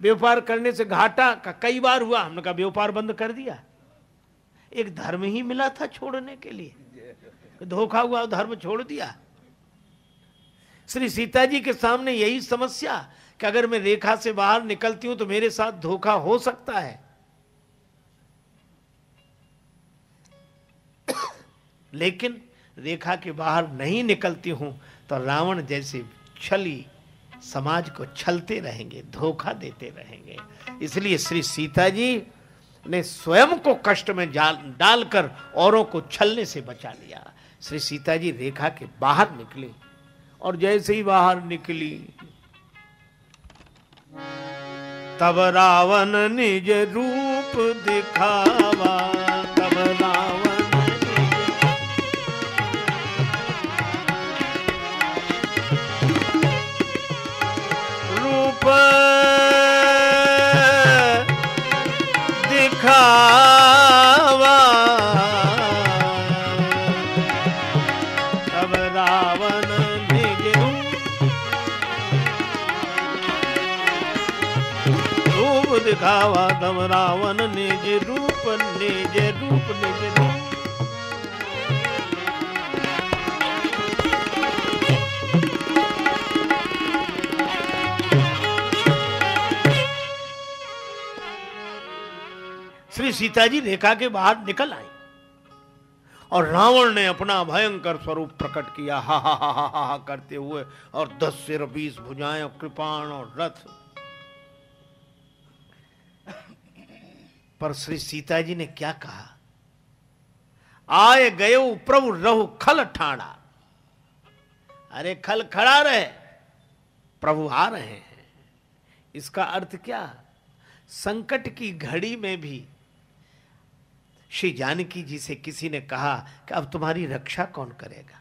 Speaker 1: व्यापार करने से घाटा का कई बार हुआ। हमने कहा, व्यापार बंद कर दिया। एक धर्म ही मिला था छोड़ने के लिए। धोखा हुआ, धर्म छोड़ दिया। श्री सीता जी के सामने यही समस्या कि अगर मैं रेखा से बाहर निकलती हूँ तो मेरे साथ धोखा हो सकता है। लेकिन रेखा के बाहर नहीं निकलती हूँ तो रावण जैसे छली समाज को छलते रहेंगे, धोखा देते रहेंगे। इसलिए श्री सीता जी ने स्वयं को कष्ट में डालकर औरों को छलने से बचा लिया। श्री सीता जी रेखा के बाहर निकले और जैसे ही बाहर निकली, तब रावण निज रूप दिखावा। श्री सीता जी रेखा के बाहर निकल आई और रावण ने अपना भयंकर स्वरूप प्रकट किया हा हा हा हा हा, करते हुए और दस सिर बीस भुजाएँ और कृपाण और रथ। पर श्री सीता जी ने क्या कहा? आए गयो प्रभु रहु खल ठाणा। अरे खल खड़ा रहे प्रभु आ रहे हैं। इसका अर्थ क्या? संकट की घड़ी में भी श्री जानकी जी से किसी ने कहा कि अब तुम्हारी रक्षा कौन करेगा?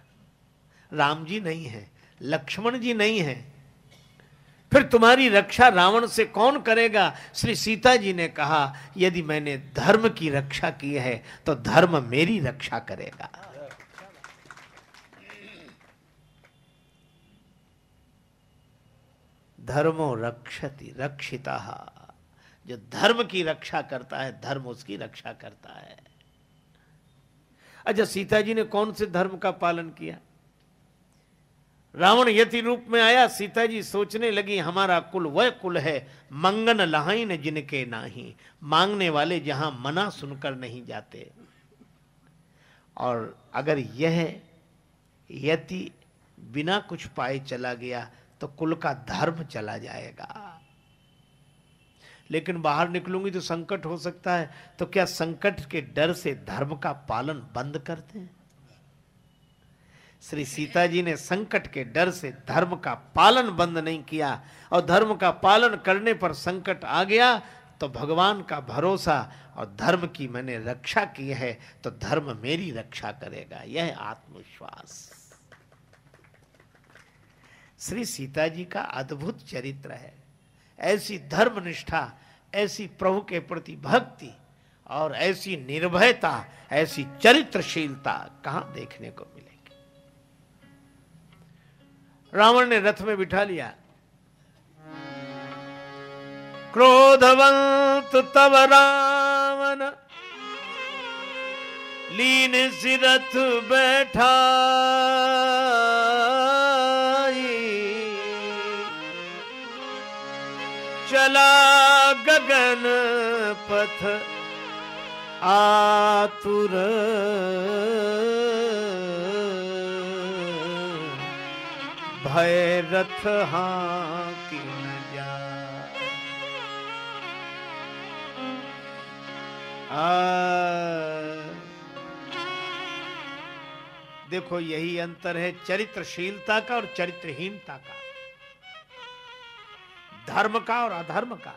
Speaker 1: राम जी नहीं है, लक्ष्मण जी नहीं है। फिर तुम्हारी रक्षा रावण से कौन करेगा? श्री सीता जी ने कहा, यदि मैंने धर्म की रक्षा की है तो धर्म मेरी रक्षा करेगा। धर्मो रक्षति, रक्षिता। जो धर्म की रक्षा करता है, धर्म उसकी रक्षा करता है। अच्छा सीता जी ने कौन से धर्म का पालन किया? रावण यति रूप में आया सीता जी सोचने लगी, हमारा कुल वह कुल है, मंगन लहाइन जिनके नाही, मांगने वाले जहाँ मना सुनकर नहीं जाते। और अगर यह यति बिना कुछ पाए चला गया तो कुल का धर्म चला जाएगा। लेकिन बाहर निकलूँगी तो संकट हो सकता है। तो क्या संकट के डर से धर्म का पालन बंद करते हैं? श्री सीता जी ने संकट के डर से धर्म का पालन बंद नहीं किया और धर्म का पालन करने पर संकट आ गया तो भगवान का भरोसा और धर्म की मैंने रक्षा की है तो धर्म मेरी रक्षा करेगा। यह आत्मविश्वास। श्री सीता जी का अद्भुत चरित्र है। ऐसी धर्मनिष्ठा, ऐसी प्रभु के प्रति भक्ति और ऐसी निर्भयता, ऐसी चरित्रशीलता कहाँ देखने को मिलेगी? रावण ने रथ में बिठा लिया। क्रोधवंत तब रावण लीन सिरथ बैठा। चला गगन पथ आतुर। भय रथ हाँ की जा। देखो यही अंतर है चरित्रशीलता का और चरित्रहीनता का। धर्म का और अधर्म का।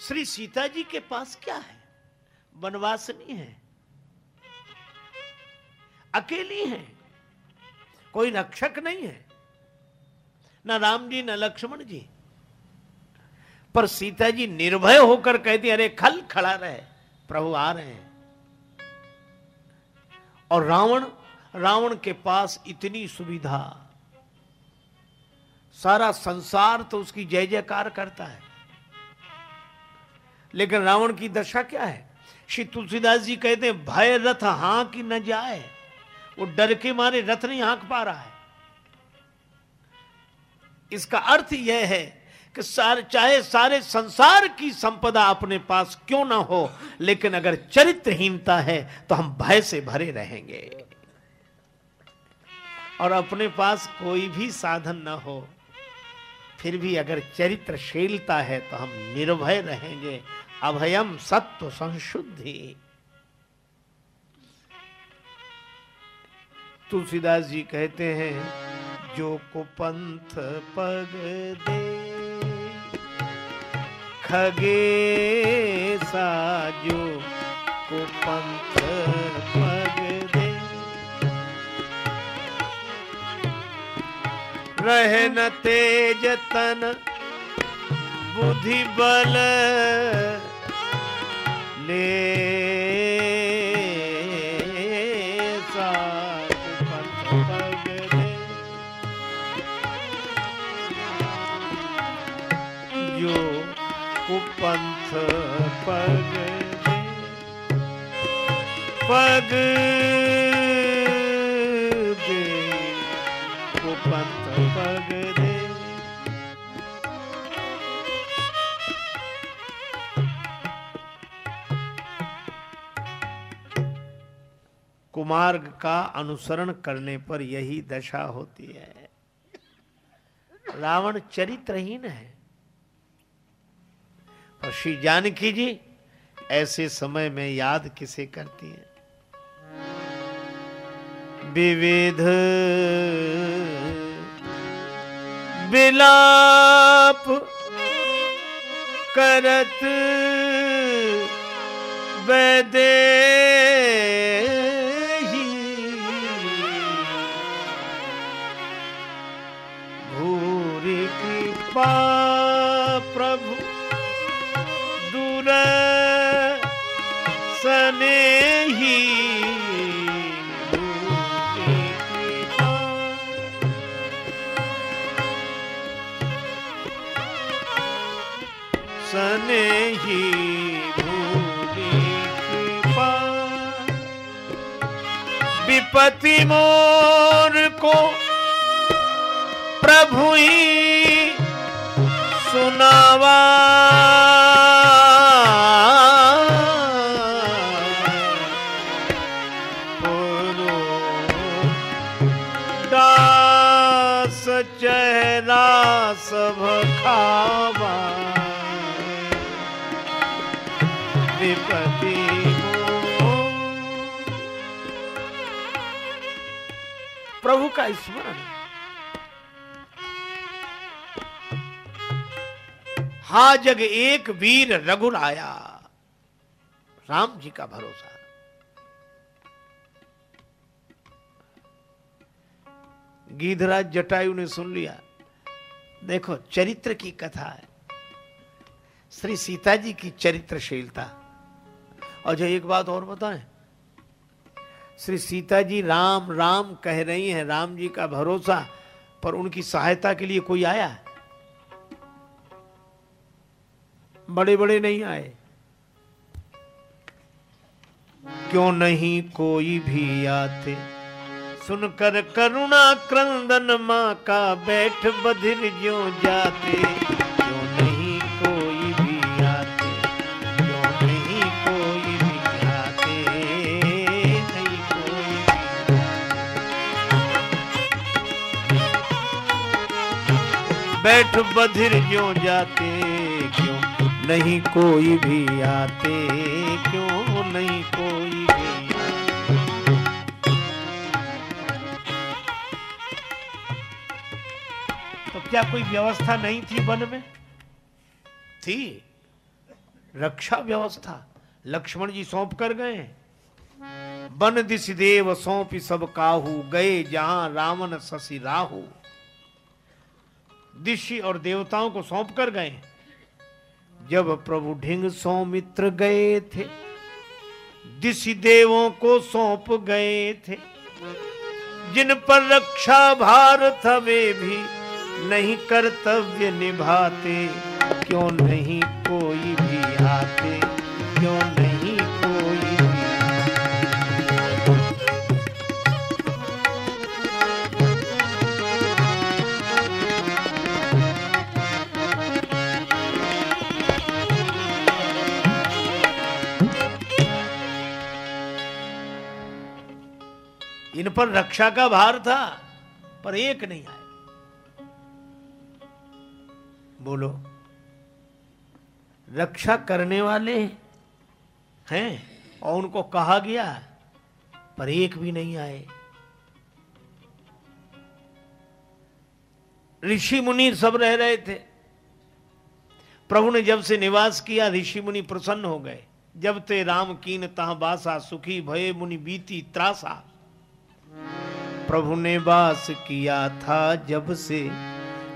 Speaker 1: श्री सीता जी के पास क्या है? वनवासनी है। अकेली है। कोई रक्षक नहीं है। ना राम जी, ना लक्ष्मण जी। पर सीता जी निर्भय होकर कहती अरे, खल खड़ा रहे, प्रभु आ रहे हैं। और रावण रावण के पास इतनी सुविधा सारा संसार तो उसकी जय जयकार करता है। लेकिन रावण की दशा क्या है? श्री तुलसीदास जी कहते हैं, भय रथ हाँ की न जाए। वो डर के मारे रथ नहीं हाँक पा रहा है। इसका अर्थ यह है कि सारे, चाहे सारे संसार की संपदा अपने पास क्यों ना हो, लेकिन अगर चरित्रहीनता है तो हम भय से भरे रहेंगे। और अपने पास कोई भी साधन ना हो। फिर भी अगर चरित्रशीलता है तो हम निर्भय रहेंगे। अभयम सत्व संशुद्धि। तुलसीदास जी कहते हैं, जो कुपंथ पग दे, खगे सा जो कुपंथ रहे न तेज तन बुद्धि बल ले जो कुपंथ पग पग कुमार्ग का अनुसरण करने पर यही दशा होती है। रावण चरित्रहीन है। और श्री जानकी जी ऐसे समय में याद किसे करती है? विविध बिलाप करत वैदे भूरी कृपा विपति मोर को प्रभु ही सुनावा। का स्मरण। हा जग एक वीर रघुर आया। राम जी का भरोसा। गीधराज जटायु ने सुन लिया। देखो, चरित्र की कथा है। श्री सीता जी की चरित्रशीलता। और जो एक बात और बताएँ श्री सीता जी राम राम कह रही हैं, राम जी का भरोसा, पर उनकी सहायता के लिए कोई आया? बड़े बड़े नहीं आए। क्यों नहीं कोई भी आते? सुनकर करुणा क्रंदन माँ का बैठ बधिर जो जाते। बैठ बधिर क्यों जाते? क्यों नहीं कोई भी आते? क्यों नहीं कोई भी तो क्या कोई व्यवस्था नहीं थी वन में? थी। रक्षा व्यवस्था। लक्ष्मण जी सौंप कर गए बन दिश देव सौंप सब काहू, गए जहाँ रावण शशि राहु। दिशि और देवताओं को सौंप कर गए। जब प्रभु ढिंग सौमित्र गए थे दिशि देवों को सौंप गए थे। जिन पर रक्षा भार था, वे भी नहीं कर्तव्य निभाते। क्यों नहीं कोई भी आते, क्यों नहीं पर रक्षा का भार था, पर एक नहीं आए बोलो, रक्षा करने वाले हैं और उनको कहा गया, पर एक भी नहीं आए। ऋषि मुनि सब रह रहे थे। प्रभु ने जब से निवास किया, ऋषि मुनि प्रसन्न हो गए। जब ते राम कीन तहा बासा सुखी भये मुनि बीती त्रासा प्रभु ने वास किया था जब से।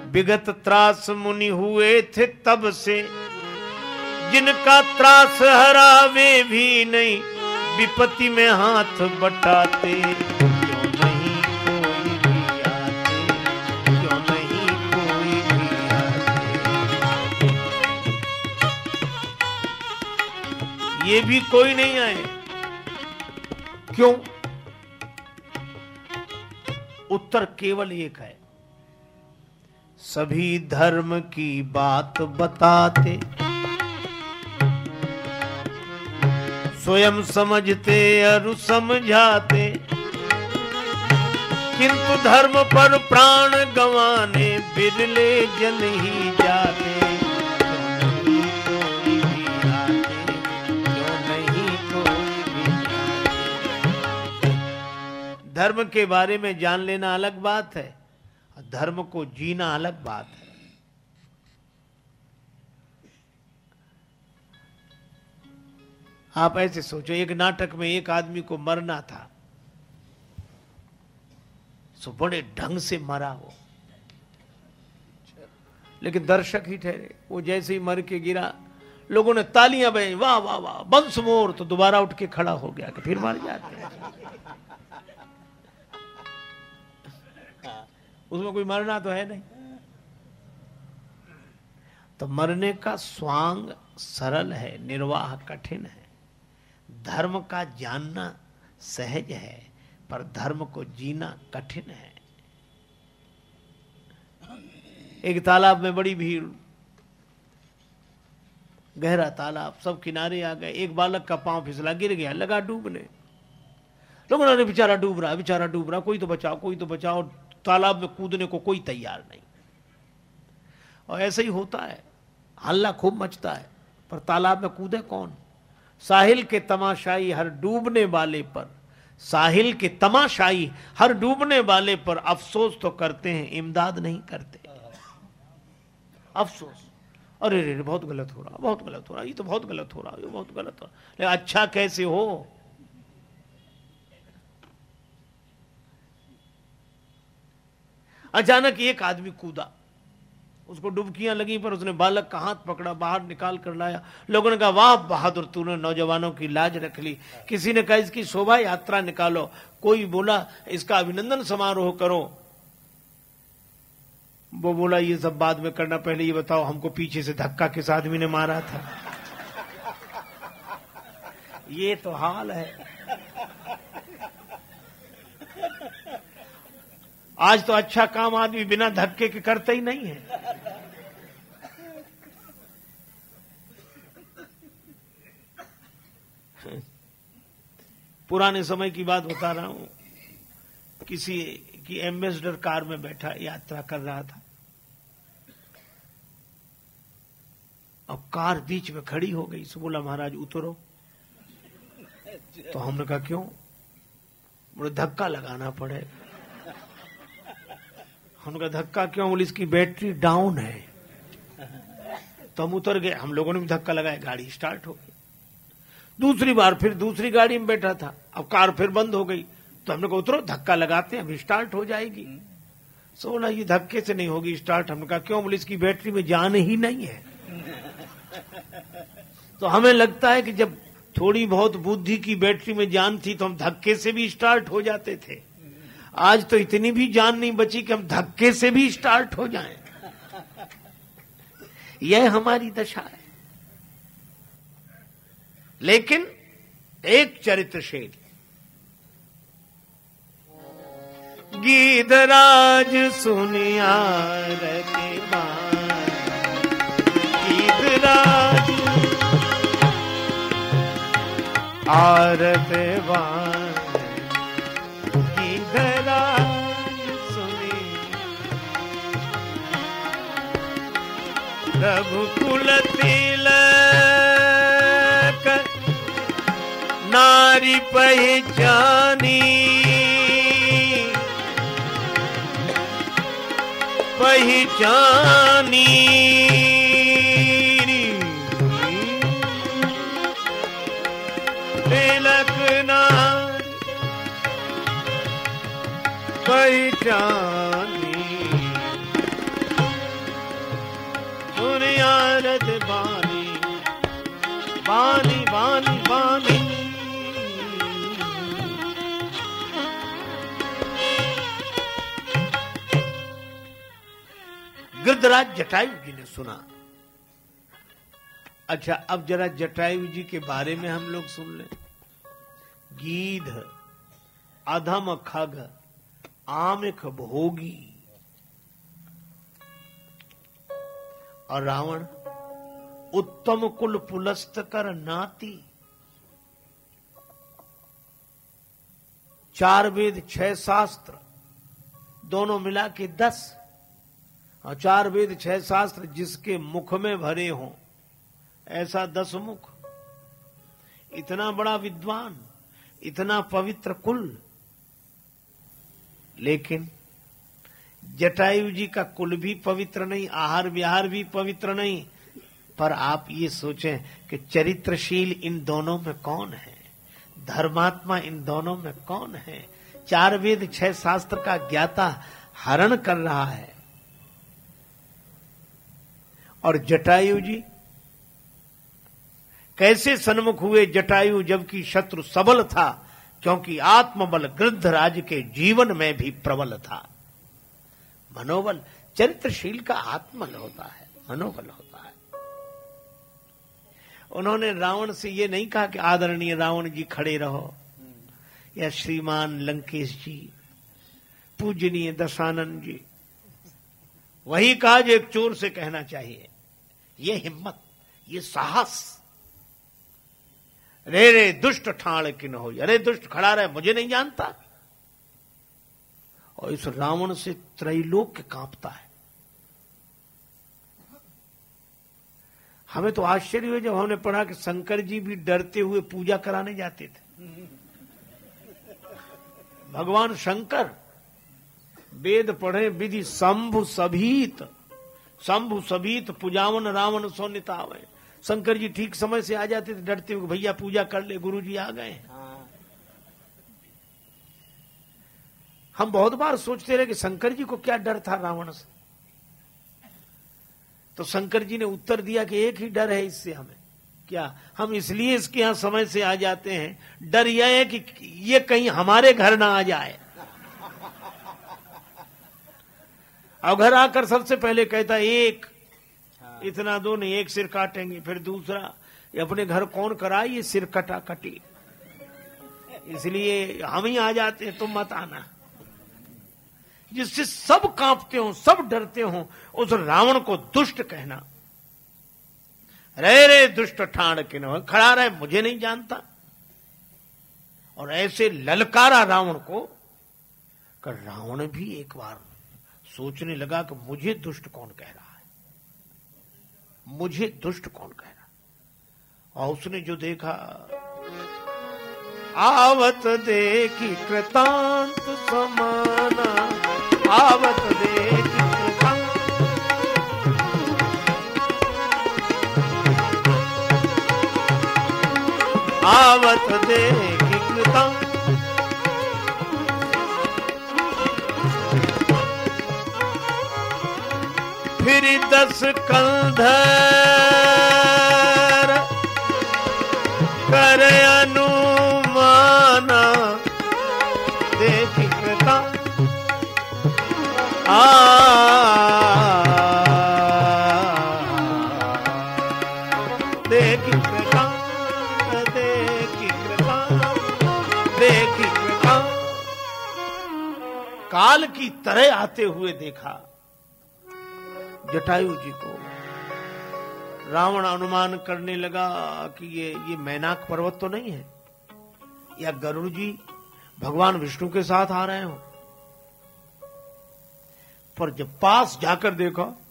Speaker 1: विगत त्रास मुनि हुए थे तब से। जिनका त्रास हरा वे भी नहीं, विपत्ति में हाथ बटाते। ये भी कोई नहीं आए। क्यों? उत्तर केवल एक है। सभी धर्म की बात बताते, स्वयं समझते अरु समझाते, किंतु धर्म पर प्राण गंवाने बिरले जन ही जाते। धर्म के बारे में जान लेना अलग बात है धर्म को जीना अलग बात है। आप ऐसे सोचो, एक नाटक में एक आदमी को मरना था, सो बड़े ढंग से मरा वो। लेकिन दर्शक ही ठहरे, वो जैसे ही मर के गिरा, लोगों ने तालियाँ बजाई, वाह वाह वाह, बंस मोर तो दोबारा उठ के खड़ा हो गया कि फिर मर जाते उसमें कोई मरना तो है नहीं। तो मरने का स्वांग सरल है, निर्वाह कठिन है। धर्म का जानना सहज है, पर धर्म को जीना कठिन है। एक तालाब में बड़ी भीड़, गहरा तालाब, सब किनारे आ गए। एक बालक का पाँव फिसला, गिर गया, लगा डूबने। लोगों ने बेचारा डूब रहा, बेचारा डूब रहा, कोई तो बचाओ, कोई तो बचाओ। तालाब में कूदने को कोई तैयार नहीं। और ऐसे ही होता है। हल्ला खूब मचता है, पर तालाब में कूदे कौन? साहिल के तमाशाई हर डूबने वाले पर, साहिल के तमाशाई हर डूबने वाले पर अफसोस तो करते हैं, इमदाद नहीं करते। अफसोस। अरे रे बहुत गलत हो रहा, बहुत गलत हो रहा, ये तो बहुत गलत हो रहा, ये बहुत गलत हो रहा। अच्छा कैसे हो? अचानक एक आदमी कूदा। उसको डुबकियाँ लगी, पर उसने बालक का हाथ पकड़ा, बाहर निकाल कर लाया। लोगों ने कहा, वाह, बहादुर, तूने नौजवानों की लाज रख ली। किसी ने कहा, इसकी शोभा यात्रा निकालो। कोई बोला, इसका अभिनंदन समारोह करो। वो बोला, ये सब बाद में करना, पहले ये बताओ, हमको पीछे से धक्का किस आदमी ने मारा था? ये तो हाल है। आज तो अच्छा काम आदमी बिना धक्के के करते ही नहीं है। पुराने समय की बात बता रहा हूँ। किसी की एम्बेसडर कार में बैठा यात्रा कर रहा था। अब कार बीच में खड़ी हो गई, सो बोला, महाराज, उतरो। तो हमने कहा, क्यों? बोले, धक्का लगाना पड़ेगा। हमने कहा धक्का क्यों? बोले, इसकी बैटरी डाउन है। तो हम उतर गए। हम लोगों ने भी धक्का लगाया। गाड़ी स्टार्ट हो गई। दूसरी बार फिर दूसरी गाड़ी में बैठा था। अब कार फिर बंद हो गई। तो हमने कहा, उतरो, धक्का लगाते हैं, अभी स्टार्ट हो जाएगी। सो बोला ये धक्के से नहीं होगी स्टार्ट। हमने कहा, क्यों? बोले, इसकी बैटरी में जान ही नहीं है। तो हमें लगता है कि जब थोड़ी बहुत बुद्धि की बैटरी में जान थी तो हम धक्के से भी स्टार्ट हो जाते थे। आज तो इतनी भी जान नहीं बची कि हम धक्के से भी स्टार्ट हो जाएँ। यह हमारी दशा है। लेकिन एक चरित्रशील। गीधराज सुनिया रखे गीधराज रघुकुल तिलक नारी पहचानी। पहचानी। गिरधराज जटायु जी ने सुना। अच्छा अब जरा जटायु जी के बारे में हम लोग सुन लें। गीध, अधम खग, आमिख भोगी। और रावण, उत्तम कुल पुलस्त कर नाती। चार वेद, छह शास्त्र, दोनों मिला के दस। चार वेद छह शास्त्र जिसके मुख में भरे हों। ऐसा दस मुख। इतना बड़ा विद्वान, इतना पवित्र कुल। लेकिन जटायु जी का कुल भी पवित्र नहीं, आहार विहार भी पवित्र नहीं। पर आप ये सोचें कि चरित्रशील इन दोनों में कौन है? धर्मात्मा इन दोनों में कौन है? चार वेद छह शास्त्र का ज्ञाता हरण कर रहा है। और जटायु जी? कैसे सन्मुख हुए जटायु जबकि शत्रु सबल था, क्योंकि आत्मबल गृद्धराज के जीवन में भी प्रबल था? मनोबल, चरित्रशील का आत्मबल होता है, मनोबल होता है। उन्होंने रावण से ये नहीं कहा कि आदरणीय रावण जी खड़े रहो। या श्रीमान लंकेश जी, पूजनीय दशानंद जी। वही कहा जो एक चोर से कहना चाहिए। ये हिम्मत, ये साहस। रे रे दुष्ट ठाण किन हो अरे, दुष्ट खड़ा रहे, मुझे नहीं जानता। और इस रावण से त्रैलोक्य कांपता है। हमें तो आश्चर्य हुआ जब हमने पढ़ा कि शंकर जी भी डरते हुए पूजा कराने जाते थे। भगवान शंकर, वेद पढ़े, विधि शंभु सभीत। शंभु सभीत पूजावन रावण सोनितावे शंकर जी ठीक समय से आ जाते थे डरते हुए भैया पूजा कर ले गुरु जी आ गए
Speaker 2: हाँ।
Speaker 1: हम बहुत बार सोचते रहे कि शंकर जी को क्या डर था रावण से। तो शंकर जी ने उत्तर दिया कि एक ही डर है इससे हमें। क्या हम इसलिए इसके यहाँ समय से आ जाते हैं? डर यह है कि ये कहीं हमारे घर ना आ जाए। और घर आकर सबसे पहले कहता एक इतना दो नहीं एक सिर काटेंगे फिर दूसरा ये अपने घर कौन कराए ये सिर कटा कटी। इसलिए हम ही आ जाते हैं तुम मत आना। जिससे सब कांपते हो सब डरते हो उस रावण को दुष्ट कहना। रे रे दुष्ट ठाण के न खड़ा रहे मुझे नहीं जानता। और ऐसे ललकारा रावण को कर रावण भी एक बार सोचने लगा कि मुझे दुष्ट कौन कह रहा है? मुझे दुष्ट कौन कह रहा है? और उसने जो देखा, आवत देखी कृतांत समाना। आवत देखी आवत देखी कृतांत। फिर दस कंधर कर अनुमाना देखी कृता आ। देखी कृता देखी कृता काल की तरह आते हुए देखा। जटायु जी को। रावण अनुमान करने लगा कि ये ये मैनाक पर्वत तो नहीं है। या गरुड़ जी भगवान विष्णु के साथ आ रहे हो। पर जब पास जाकर देखो,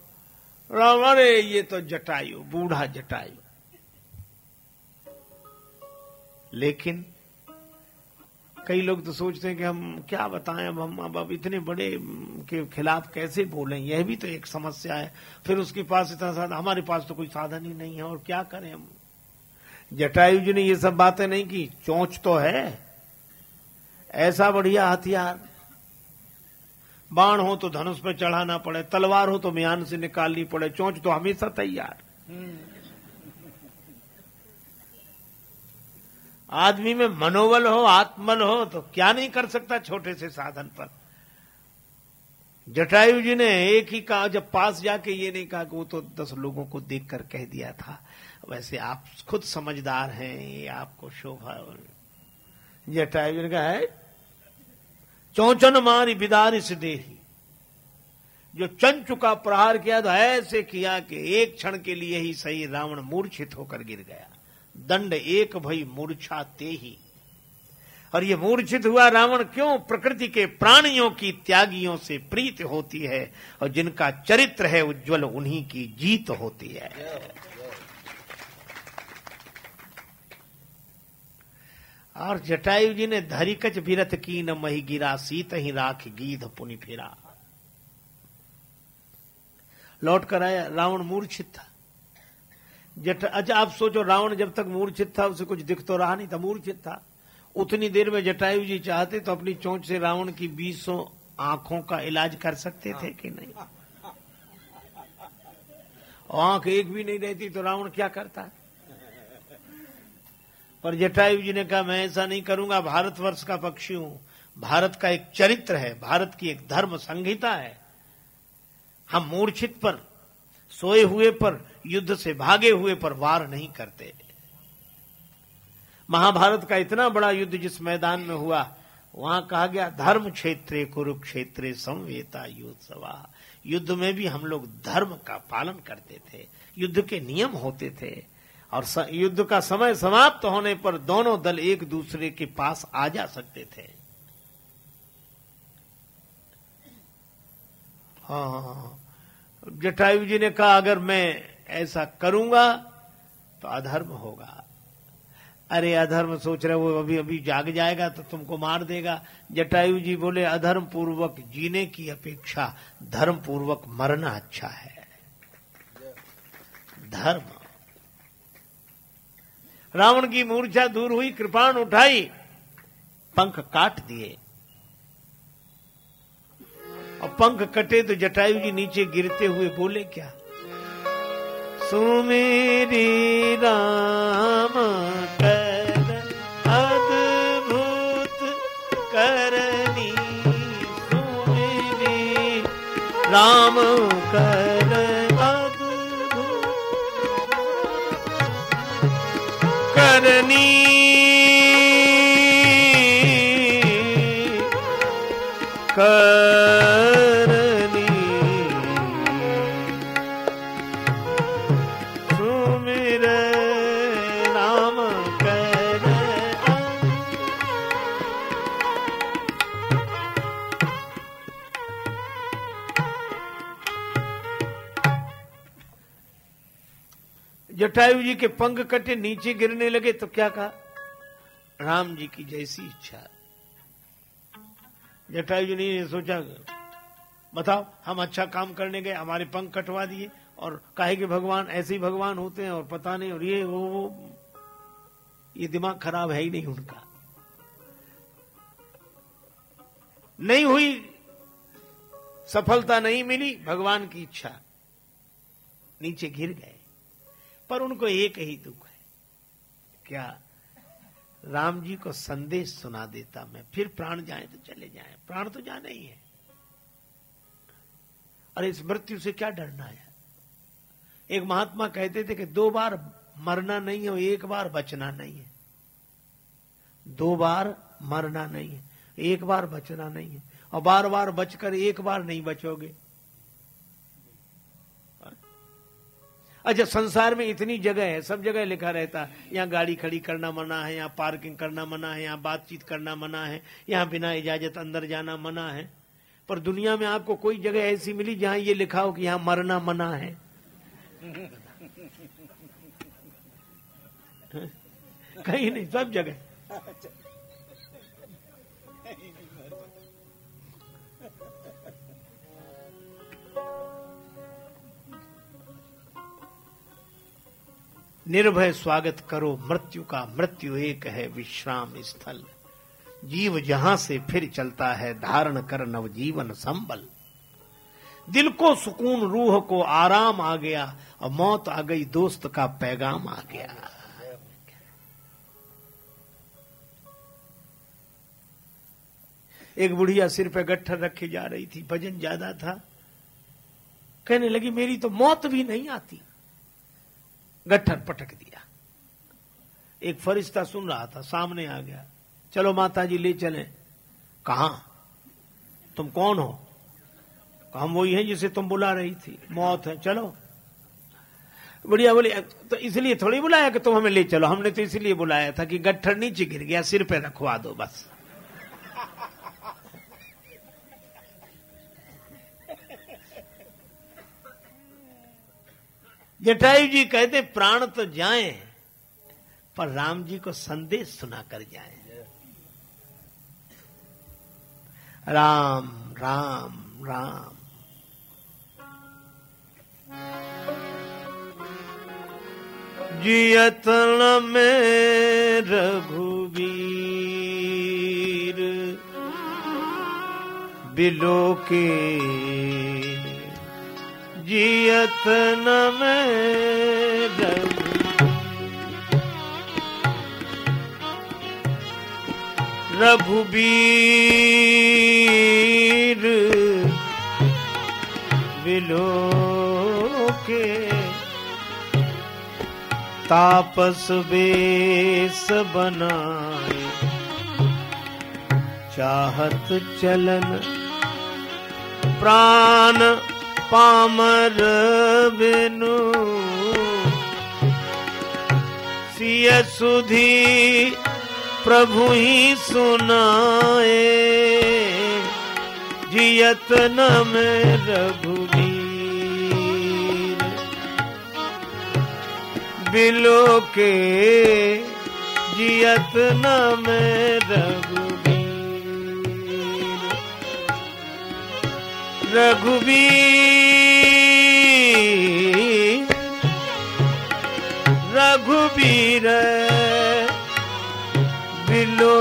Speaker 1: रावण, अरे ये तो जटायु, बूढ़ा जटायु। लेकिन कई लोग तो सोचते हैं कि हम क्या बताएँ, अब हम, अब अब इतने बड़े के खिलाफ कैसे बोलें? यह भी तो एक समस्या है। फिर उसके पास इतना साधन हमारे पास तो कोई साधन ही नहीं है, और क्या करें हम? जटायु जी ने ये सब बातें नहीं की। चोंच तो है। ऐसा बढ़िया हथियार। बाण हो तो धनुष पर चढ़ाना पड़े, तलवार हो तो म्यान से निकालनी पड़े। चोंच तो हमेशा तैयार। आदमी में मनोबल हो, आत्मबल हो तो क्या नहीं कर सकता छोटे से साधन पर? जटायु जी ने एक ही कहा, जब पास जाके ये नहीं कहा कि वो तो दस लोगों को देखकर कह दिया था। वैसे आप खुद समझदार हैं, ये आपको शोभा जटायु जी ने कहा है चौचन मारी बिदारी से देही। जो चंचु का प्रहार किया तो ऐसे किया कि एक क्षण के लिए ही सही रावण मूर्छित होकर गिर गया। दंड एक भई मूर्छा ते ही और ये मूर्छित हुआ रावण क्यों? प्रकृति के प्राणियों की त्यागियों से प्रीत होती है और जिनका चरित्र है उज्जवल, उन्हीं की जीत होती है। और जटायु जी ने धरिकच विरत की, न मही गिरा, सीत ही राख गीध पुनि फिरा। लौट कर आया, रावण मूर्छित था। जट अच्छा आप सोचो, रावण जब तक मूर्छित था, उसे कुछ दिख तो रहा नहीं था, मूर्छित था। उतनी देर में जटायु जी चाहते तो अपनी चोंच से रावण की बीसों आँखों का इलाज कर सकते थे कि नहीं? आँख एक भी नहीं रहती तो रावण क्या करता? पर जटायु जी ने कहा, मैं ऐसा नहीं करूँगा, भारतवर्ष का पक्षी हूँ। भारत का एक चरित्र है, भारत की एक धर्म संहिता है। हम मूर्छित पर, सोए हुए पर युद्ध से भागे हुए पर वार नहीं करते। महाभारत का इतना बड़ा युद्ध जिस मैदान में हुआ, वहाँ कहा गया, धर्म क्षेत्रे कुरुक्षेत्रे संवेता युद्धवा। युद्ध में भी हम लोग धर्म का पालन करते थे, युद्ध के नियम होते थे, और युद्ध का समय समाप्त होने पर दोनों दल एक दूसरे के पास आ जा सकते थे। हाँ। जटायु जी ने कहा, अगर मैं ऐसा करूँगा तो अधर्म होगा। अरे, अधर्म सोच रहे वो अभी अभी जाग जाएगा तो तुमको मार देगा। जटायु जी बोले अधर्म पूर्वक जीने की अपेक्षा धर्म पूर्वक मरना अच्छा है। धर्म। रावण की मूर्छा दूर हुई, कृपाण उठाई, पंख काट दिए। और पंख कटे तो जटायु जी नीचे गिरते हुए बोले, क्या सुमेरी राम कर अद्भुत करनी। सुमेरी राम कर अद्भुत करनी। जटायु जी के पंख कटे नीचे गिरने लगे तो क्या कहा? राम जी की जैसी इच्छा। जटायु जी ने सोचा बताओ हम अच्छा काम करने गए हमारे पंख कटवा दिए और कहे कि भगवान ऐसे ही भगवान होते हैं और पता नहीं और ये वो, वो ये दिमाग खराब है ही नहीं उनका। नहीं हुई सफलता नहीं मिली भगवान की इच्छा नीचे गिर गए। पर उनको एक ही दुख है। क्या राम जी को संदेश सुना देता मैं? फिर प्राण जाए तो चले जाए। प्राण तो जाना ही है। और इस मृत्यु से क्या डरना है? एक महात्मा कहते थे कि दो बार मरना नहीं है और एक बार बचना नहीं है। दो बार मरना नहीं है। एक बार बचना नहीं है। और बार बार बचकर एक बार नहीं बचोगे। अच्छा संसार में इतनी जगह है, सब जगह लिखा रहता है। यहाँ गाड़ी खड़ी करना मना है, यहाँ पार्किंग करना मना है, यहाँ बातचीत करना मना है, यहाँ बिना इजाज़त अंदर जाना मना है। पर दुनिया में आपको कोई जगह ऐसी मिली जहाँ ये लिखा हो कि यहाँ मरना मना है? कहीं नहीं, सब जगह। निर्भय स्वागत करो, मृत्यु का मृत्यु एक है विश्राम स्थल। जीव जहाँ से फिर चलता है, धारण कर नव जीवन संबल। दिल को सुकून, रूह को आराम आ गया, और मौत आ गई, दोस्त का पैगाम आ गया। एक बुढ़िया सिर पे गट्ठर रखी जा रही थी भजन ज़्यादा था। कहने लगी, मेरी तो मौत भी नहीं आती। गट्ठर पटक दिया। एक फरिश्ता सुन रहा था, सामने आ गया। चलो माता जी ले चले। कहा? तुम कौन हो? हम वही हैं जिसे तुम बुला रही थी। मौत है, चलो। बढ़िया बोले तो इसलिए थोड़ी बुलाया कि तुम हमें ले चलो? हमने तो इसलिए बुलाया था कि गट्ठर नीचे गिर गया, सिर पे रखवा दो, बस। जटायु जी कहते, प्राण तो जाए, पर राम जी को संदेश सुनाकर जाए. राम राम राम। जियतन में रघुवीर बिलो के जियत न रघुबीर बिलो के तापस बेस बनाए चाहत चलन प्राण पामर बिनु। सिय सुधी प्रभु ही सुनाए। जियत न रघुवीर। बिलो के जियत न में रघुवीर। रघुवीर बिलो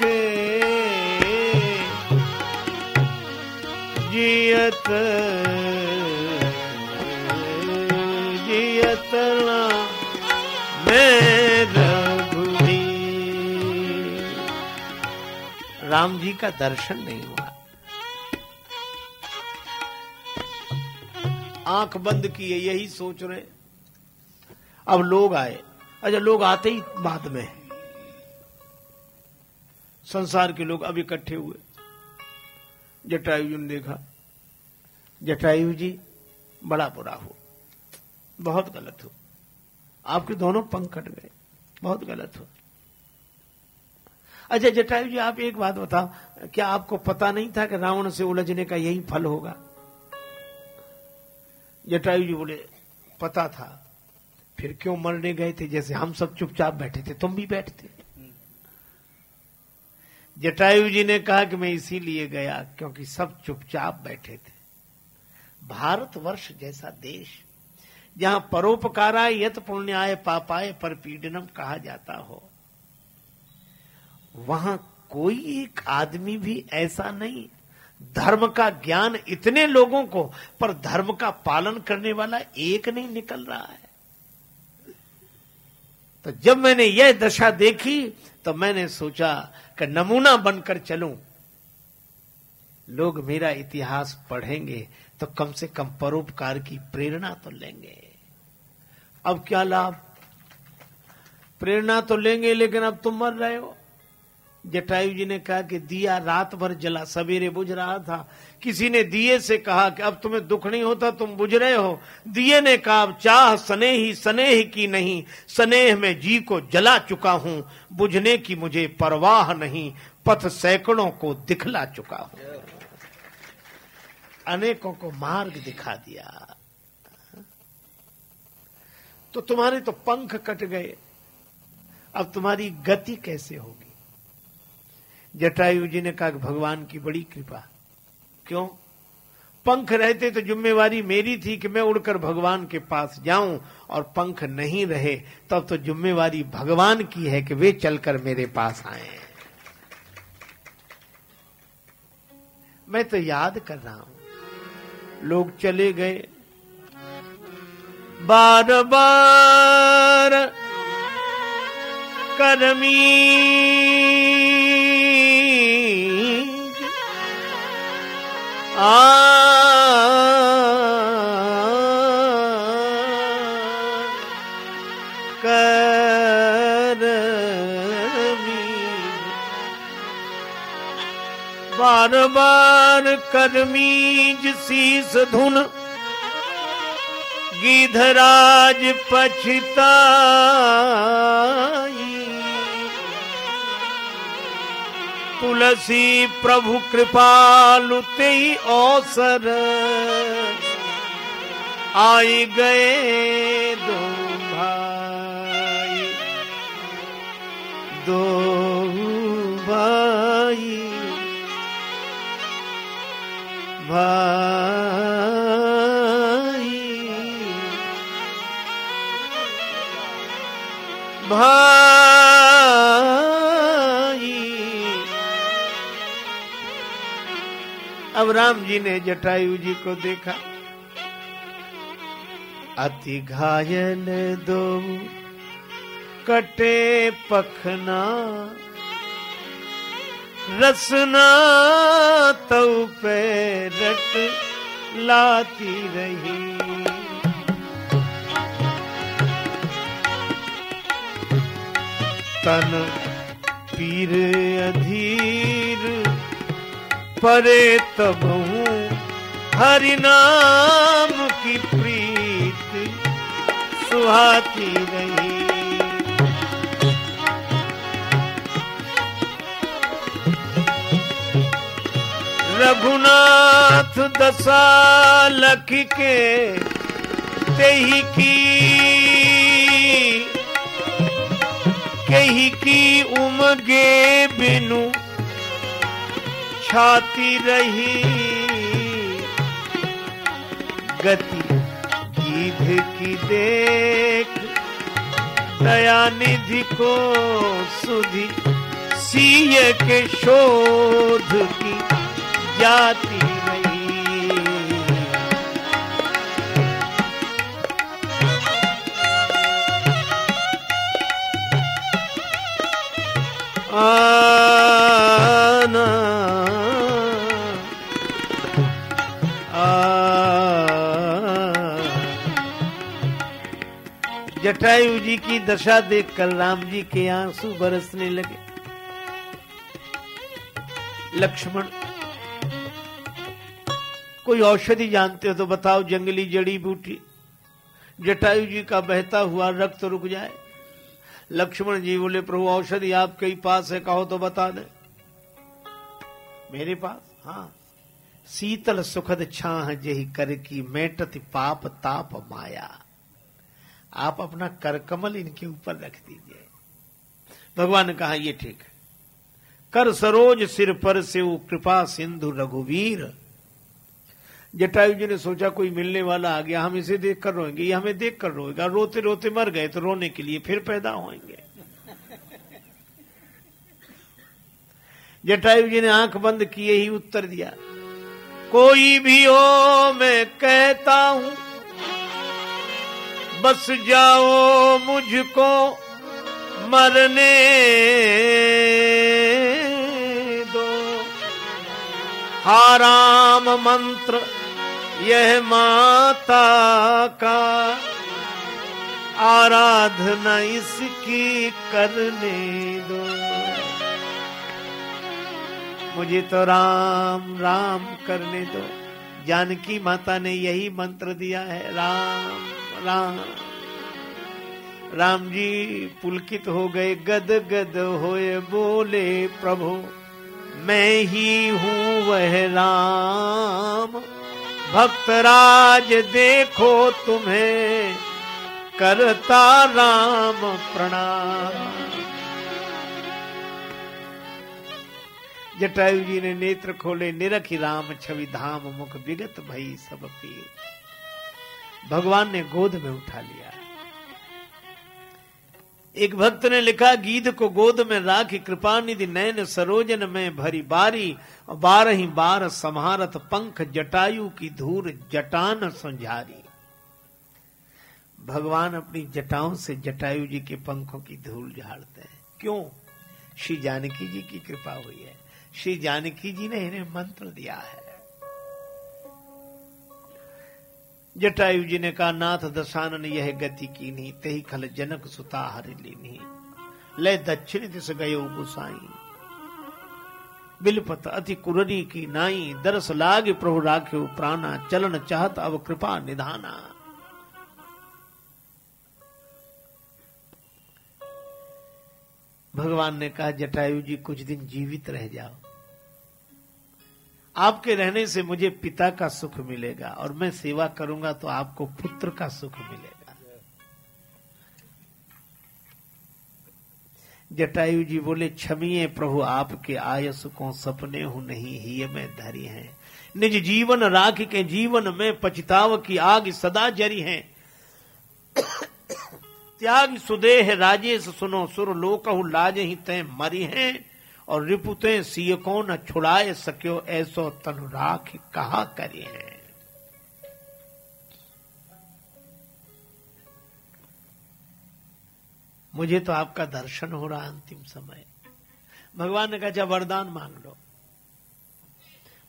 Speaker 1: के जियत जियत ना मैं रघुवीर। राम जी का दर्शन नहीं हुआ। आँख बंद किए, यही सोच रहे अब लोग आए। अच्छा लोग आते ही बाद में। संसार के लोग अब इकट्ठे हुए। जटायु जी ने देखा। जटायु जी, बड़ा बुरा हो बहुत गलत हो आपके दोनों पंख कट गए। बहुत गलत हो अच्छा जटायु जी, आप एक बात बताओ। क्या आपको पता नहीं था कि रावण से उलझने का यही फल होगा? जटायु जी बोले, पता था। फिर क्यों मरने गए थे? जैसे हम सब चुपचाप बैठे थे, तुम भी बैठते जटायु जी ने कहा कि मैं इसीलिए गया क्योंकि सब चुपचाप बैठे थे। भारतवर्ष जैसा देश, जहाँ परोपकाराय यत पुण्याय पापाय पर पीडनम कहा जाता हो, वहाँ कोई एक आदमी भी ऐसा नहीं धर्म का ज्ञान इतने लोगों को, पर धर्म का पालन करने वाला एक नहीं निकल रहा है। तो जब मैंने यह दशा देखी तो मैंने सोचा कि नमूना बनकर चलूँ। लोग मेरा इतिहास पढ़ेंगे तो कम से कम परोपकार की प्रेरणा तो लेंगे। अब क्या लाभ? प्रेरणा तो लेंगे, लेकिन अब तुम मर रहे हो। जटायु जी ने कहा कि दिया रात भर जला। सवेरे बुझ रहा था। किसी ने दिए से कहा कि अब तुम्हें दुख नहीं होता, तुम बुझ रहे हो। दिए ने कहा, अब चाह सने ही, स्नेह की नहीं। स्नेह में जी को जला चुका हूँ। बुझने की मुझे परवाह नहीं। पथ सैकड़ों को दिखला चुका हूँ। अनेकों को मार्ग दिखा दिया। तो तुम्हारे तो पंख कट गए। अब तुम्हारी गति कैसे होगी? जटायु जी ने कहा भगवान की बड़ी कृपा। क्यों? पंख रहते तो जिम्मेवारी मेरी थी कि मैं उड़कर भगवान के पास जाऊँ और पंख नहीं रहे, तब तो जिम्मेवारी भगवान की है कि वे चलकर मेरे पास आए। मैं तो याद कर रहा हूँ। लोग चले गए। बार बार करमी बार बार करमीज शीस धुन गिधराज पछताई तुलसी प्रभु कृपालु ते अवसर आई गए दो भाई दो भाई। भाई भाई। राम जी ने जटायु जी को देखा। अति घायल दो, कटे पखना, रसना तो पे रट लाती रही। तन पीर अधीर परे तब हरि नाम की प्रीत, सुहाती रही। रघुनाथ दशा लख के तेही की, कही की उमगे बिनु छाती रही। गति गीध की देख। दया निधि को सुधि सीय के शोध की जाती रही। जटायु जी की दशा देखकर राम जी के आँसू बरसने लगे। लक्ष्मण, कोई औषधि जानते हो तो बताओ, जंगली जड़ी बूटी, जटायु जी का बहता हुआ रक्त रुक जाए। लक्ष्मण जी बोले, प्रभु, औषधि आपके ही पास है, कहो तो बता दे। मेरे पास? हाँ। शीतल सुखद छाह जही कर की मेटति पाप ताप माया। आप अपना करकमल इनके ऊपर रख दीजिए। भगवान ने कहा, ये ठीक है। कर सरोज सिर पर से वो कृपा सिंधु रघुवीर। जटायु जी ने सोचा, कोई मिलने वाला आ गया, हम इसे देख कर रोएँगे। ये हमें देख कर रोएगा। रोते रोते मर गए तो रोने के लिए फिर पैदा होंगे जटायु जी ने आँख बंद किए ही उत्तर दिया, कोई भी हो, मैं कहता हूँ बस जाओ मुझको मरने दो। हाराम मंत्र, यह माता का आराधना इसकी करने दो। मुझे तो राम राम करने दो। जानकी माता ने यही मंत्र दिया है, राम। राम। राम जी पुलकित हो गए गद गद होए बोले, प्रभु, मैं ही हूँ वह राम। भक्तराज देखो तुम्हें, करता राम प्रणाम। जटायु जी ने नेत्र खोले, निरखी राम, छवि धाम, मुख विगत भई सब पीर। भगवान ने गोद में उठा लिया। एक भक्त ने लिखा, गीध को गोद में राख कृपा निधि नयन सरोजन में भरी बारी बार ही बार समारत पंख जटायु की धूर जटान संझारी। भगवान अपनी जटाओं से जटायु जी के पंखों की धूल झाड़ते हैं। क्यों? श्री जानकी जी की कृपा हुई है। श्री जानकी जी ने इन्हें मंत्र दिया है। जटायु जी ने कहा नाथ दशानन यह गति की नहीं तही खल जनक सुता हरि लीनी। ले दक्षिण दिस गयो गुसाई। बिलपत अति कुररी की नाई, दरस लाग प्रभु राख्यो प्राणा, चलन चाहत अब कृपा निधाना। भगवान ने कहा, जटायु जी, कुछ दिन जीवित रह जाओ। आपके रहने से मुझे पिता का सुख मिलेगा और मैं सेवा करूँगा तो आपको पुत्र का सुख मिलेगा। जटायु जी बोले, छमिए प्रभु, आपके आयस को सपने हूँ नहीं ही में धरी है। निज जीवन राख के जीवन में पछताव की आग सदा जरी है। त्याग सुदेह राजेश सुनो, सुर लोकहु लाज ही तय मरी हैं। और रिपुते सीय को न छुड़ाए सक्यो, ऐसो तनु राख कहा करे? हैं मुझे तो आपका दर्शन हो रहा अंतिम समय। भगवान ने कहा, जा वरदान मांग लो।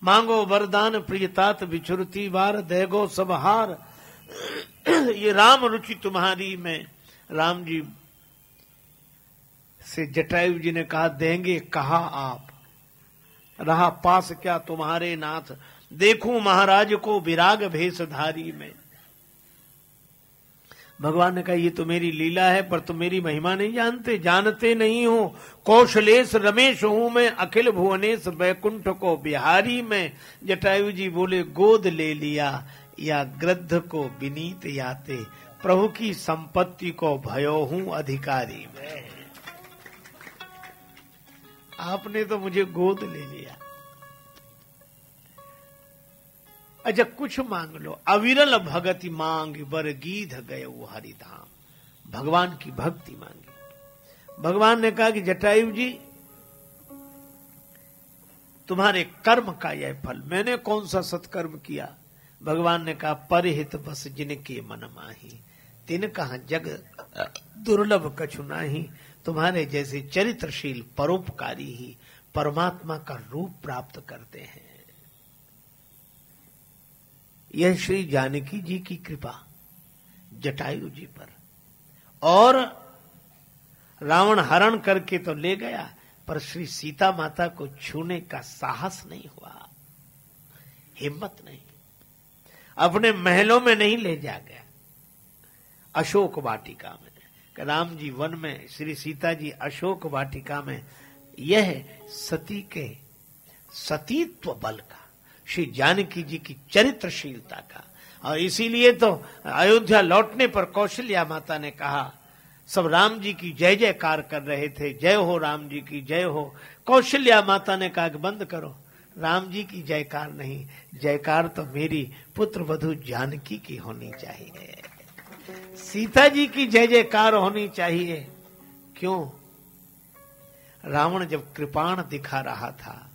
Speaker 1: मांगो वरदान, प्रियतात विचुरती बार देगो सब हार ये राम रुचि तुम्हारी, में राम जी से जटायु जी ने कहा, देंगे कहा आप? रहा पास क्या तुम्हारे नाथ? देखूँ महाराज को विराग भेषधारी में। भगवान ने कहा, ये तो मेरी लीला है, पर तुम मेरी महिमा नहीं जानते जानते नहीं हो। कौशलेश रमेश हूँ मैं, अखिल भुवनेश वैकुंठ को बिहारी में। जटायु जी बोले, गोद ले लिया, या ग्रद्ध को विनीत याते, प्रभु की संपत्ति को भयो हूँ अधिकारी में। आपने तो मुझे गोद ले लिया। अच्छा कुछ मांग लो। अविरल भगति मांग बर गीध गए वो हरिधाम। भगवान की भक्ति मांगी। भगवान ने कहा कि जटायु जी, तुम्हारे कर्म का यह फल, मैंने कौन सा सत्कर्म किया? भगवान ने कहा, परहित बस जिनके मन माही तिन कहा जग दुर्लभ कछु नाही। तुम्हारे जैसे चरित्रशील परोपकारी ही परमात्मा का रूप प्राप्त करते हैं। यह श्री जानकी जी की कृपा, जटायु जी पर। और रावण हरण करके तो ले गया, पर श्री सीता माता को छूने का साहस नहीं हुआ, हिम्मत नहीं। अपने महलों में नहीं ले जा गया, अशोक वाटिका में। राम जी वन में, श्री सीता जी अशोक वाटिका में, यह सती के सतीत्व बल का, श्री जानकी जी की चरित्रशीलता का। और इसीलिए तो अयोध्या लौटने पर कौशल्या माता ने कहा, सब राम जी की जय जयकार कर रहे थे, जय हो राम जी की जय हो। कौशल्या माता ने कहा कि बंद करो, राम जी की जयकार नहीं, जयकार तो मेरी पुत्र वधु जानकी की होनी चाहिए। सीता जी की जय जयकार होनी चाहिए। क्यों? रावण जब कृपाण दिखा रहा था,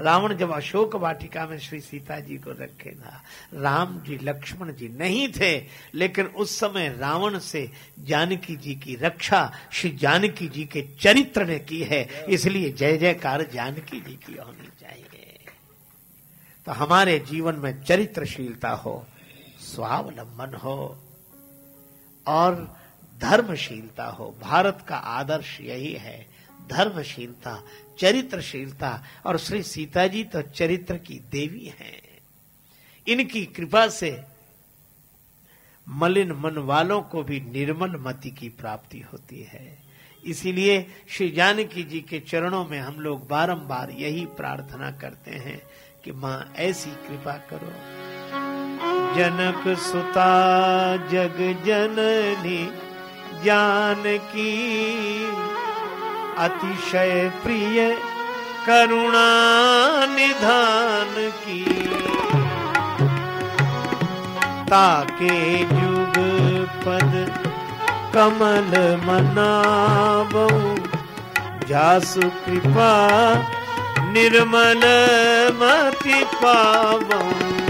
Speaker 1: रावण जब अशोक वाटिका में श्री सीता जी को रखेगा राम जी, लक्ष्मण जी नहीं थे, लेकिन उस समय रावण से जानकी जी की रक्षा, श्री जानकी जी के चरित्र ने की है। इसलिए जय जयकार जानकी जी की होनी चाहिए। तो हमारे जीवन में चरित्रशीलता हो, स्वावलंबन हो और धर्मशीलता हो। भारत का आदर्श यही है। धर्मशीलता, चरित्रशीलता और श्री सीता जी तो चरित्र की देवी हैं। इनकी कृपा से मलिन मन वालों को भी निर्मल मति की प्राप्ति होती है। इसीलिए श्री जानकी जी के चरणों में हम लोग बारंबार यही प्रार्थना करते हैं कि माँ ऐसी कृपा करो। जनक सुता जग जननी जानकी अतिशय प्रिय करुणा निधान की। ताके युग पद कमल मनाबो जासु कृपा निर्मल मति पावऊ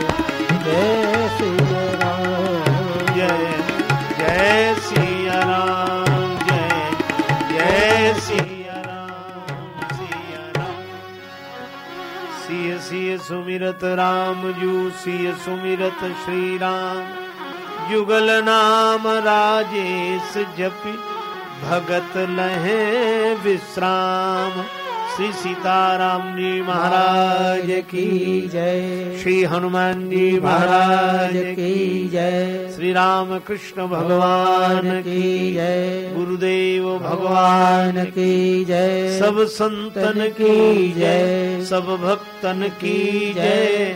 Speaker 1: सुमिरत राम जू सुमिरत श्री राम जुगल नाम राजेश जपि भगत लहे विश्राम। श्री सीताराम जी महाराज की
Speaker 3: जय।
Speaker 1: श्री हनुमान जी महाराज की
Speaker 3: जय।
Speaker 1: श्री राम कृष्ण भगवान की
Speaker 3: जय।
Speaker 1: गुरुदेव भगवान
Speaker 3: की जय।
Speaker 1: सब संतन की जय। सब भक्तन की जय।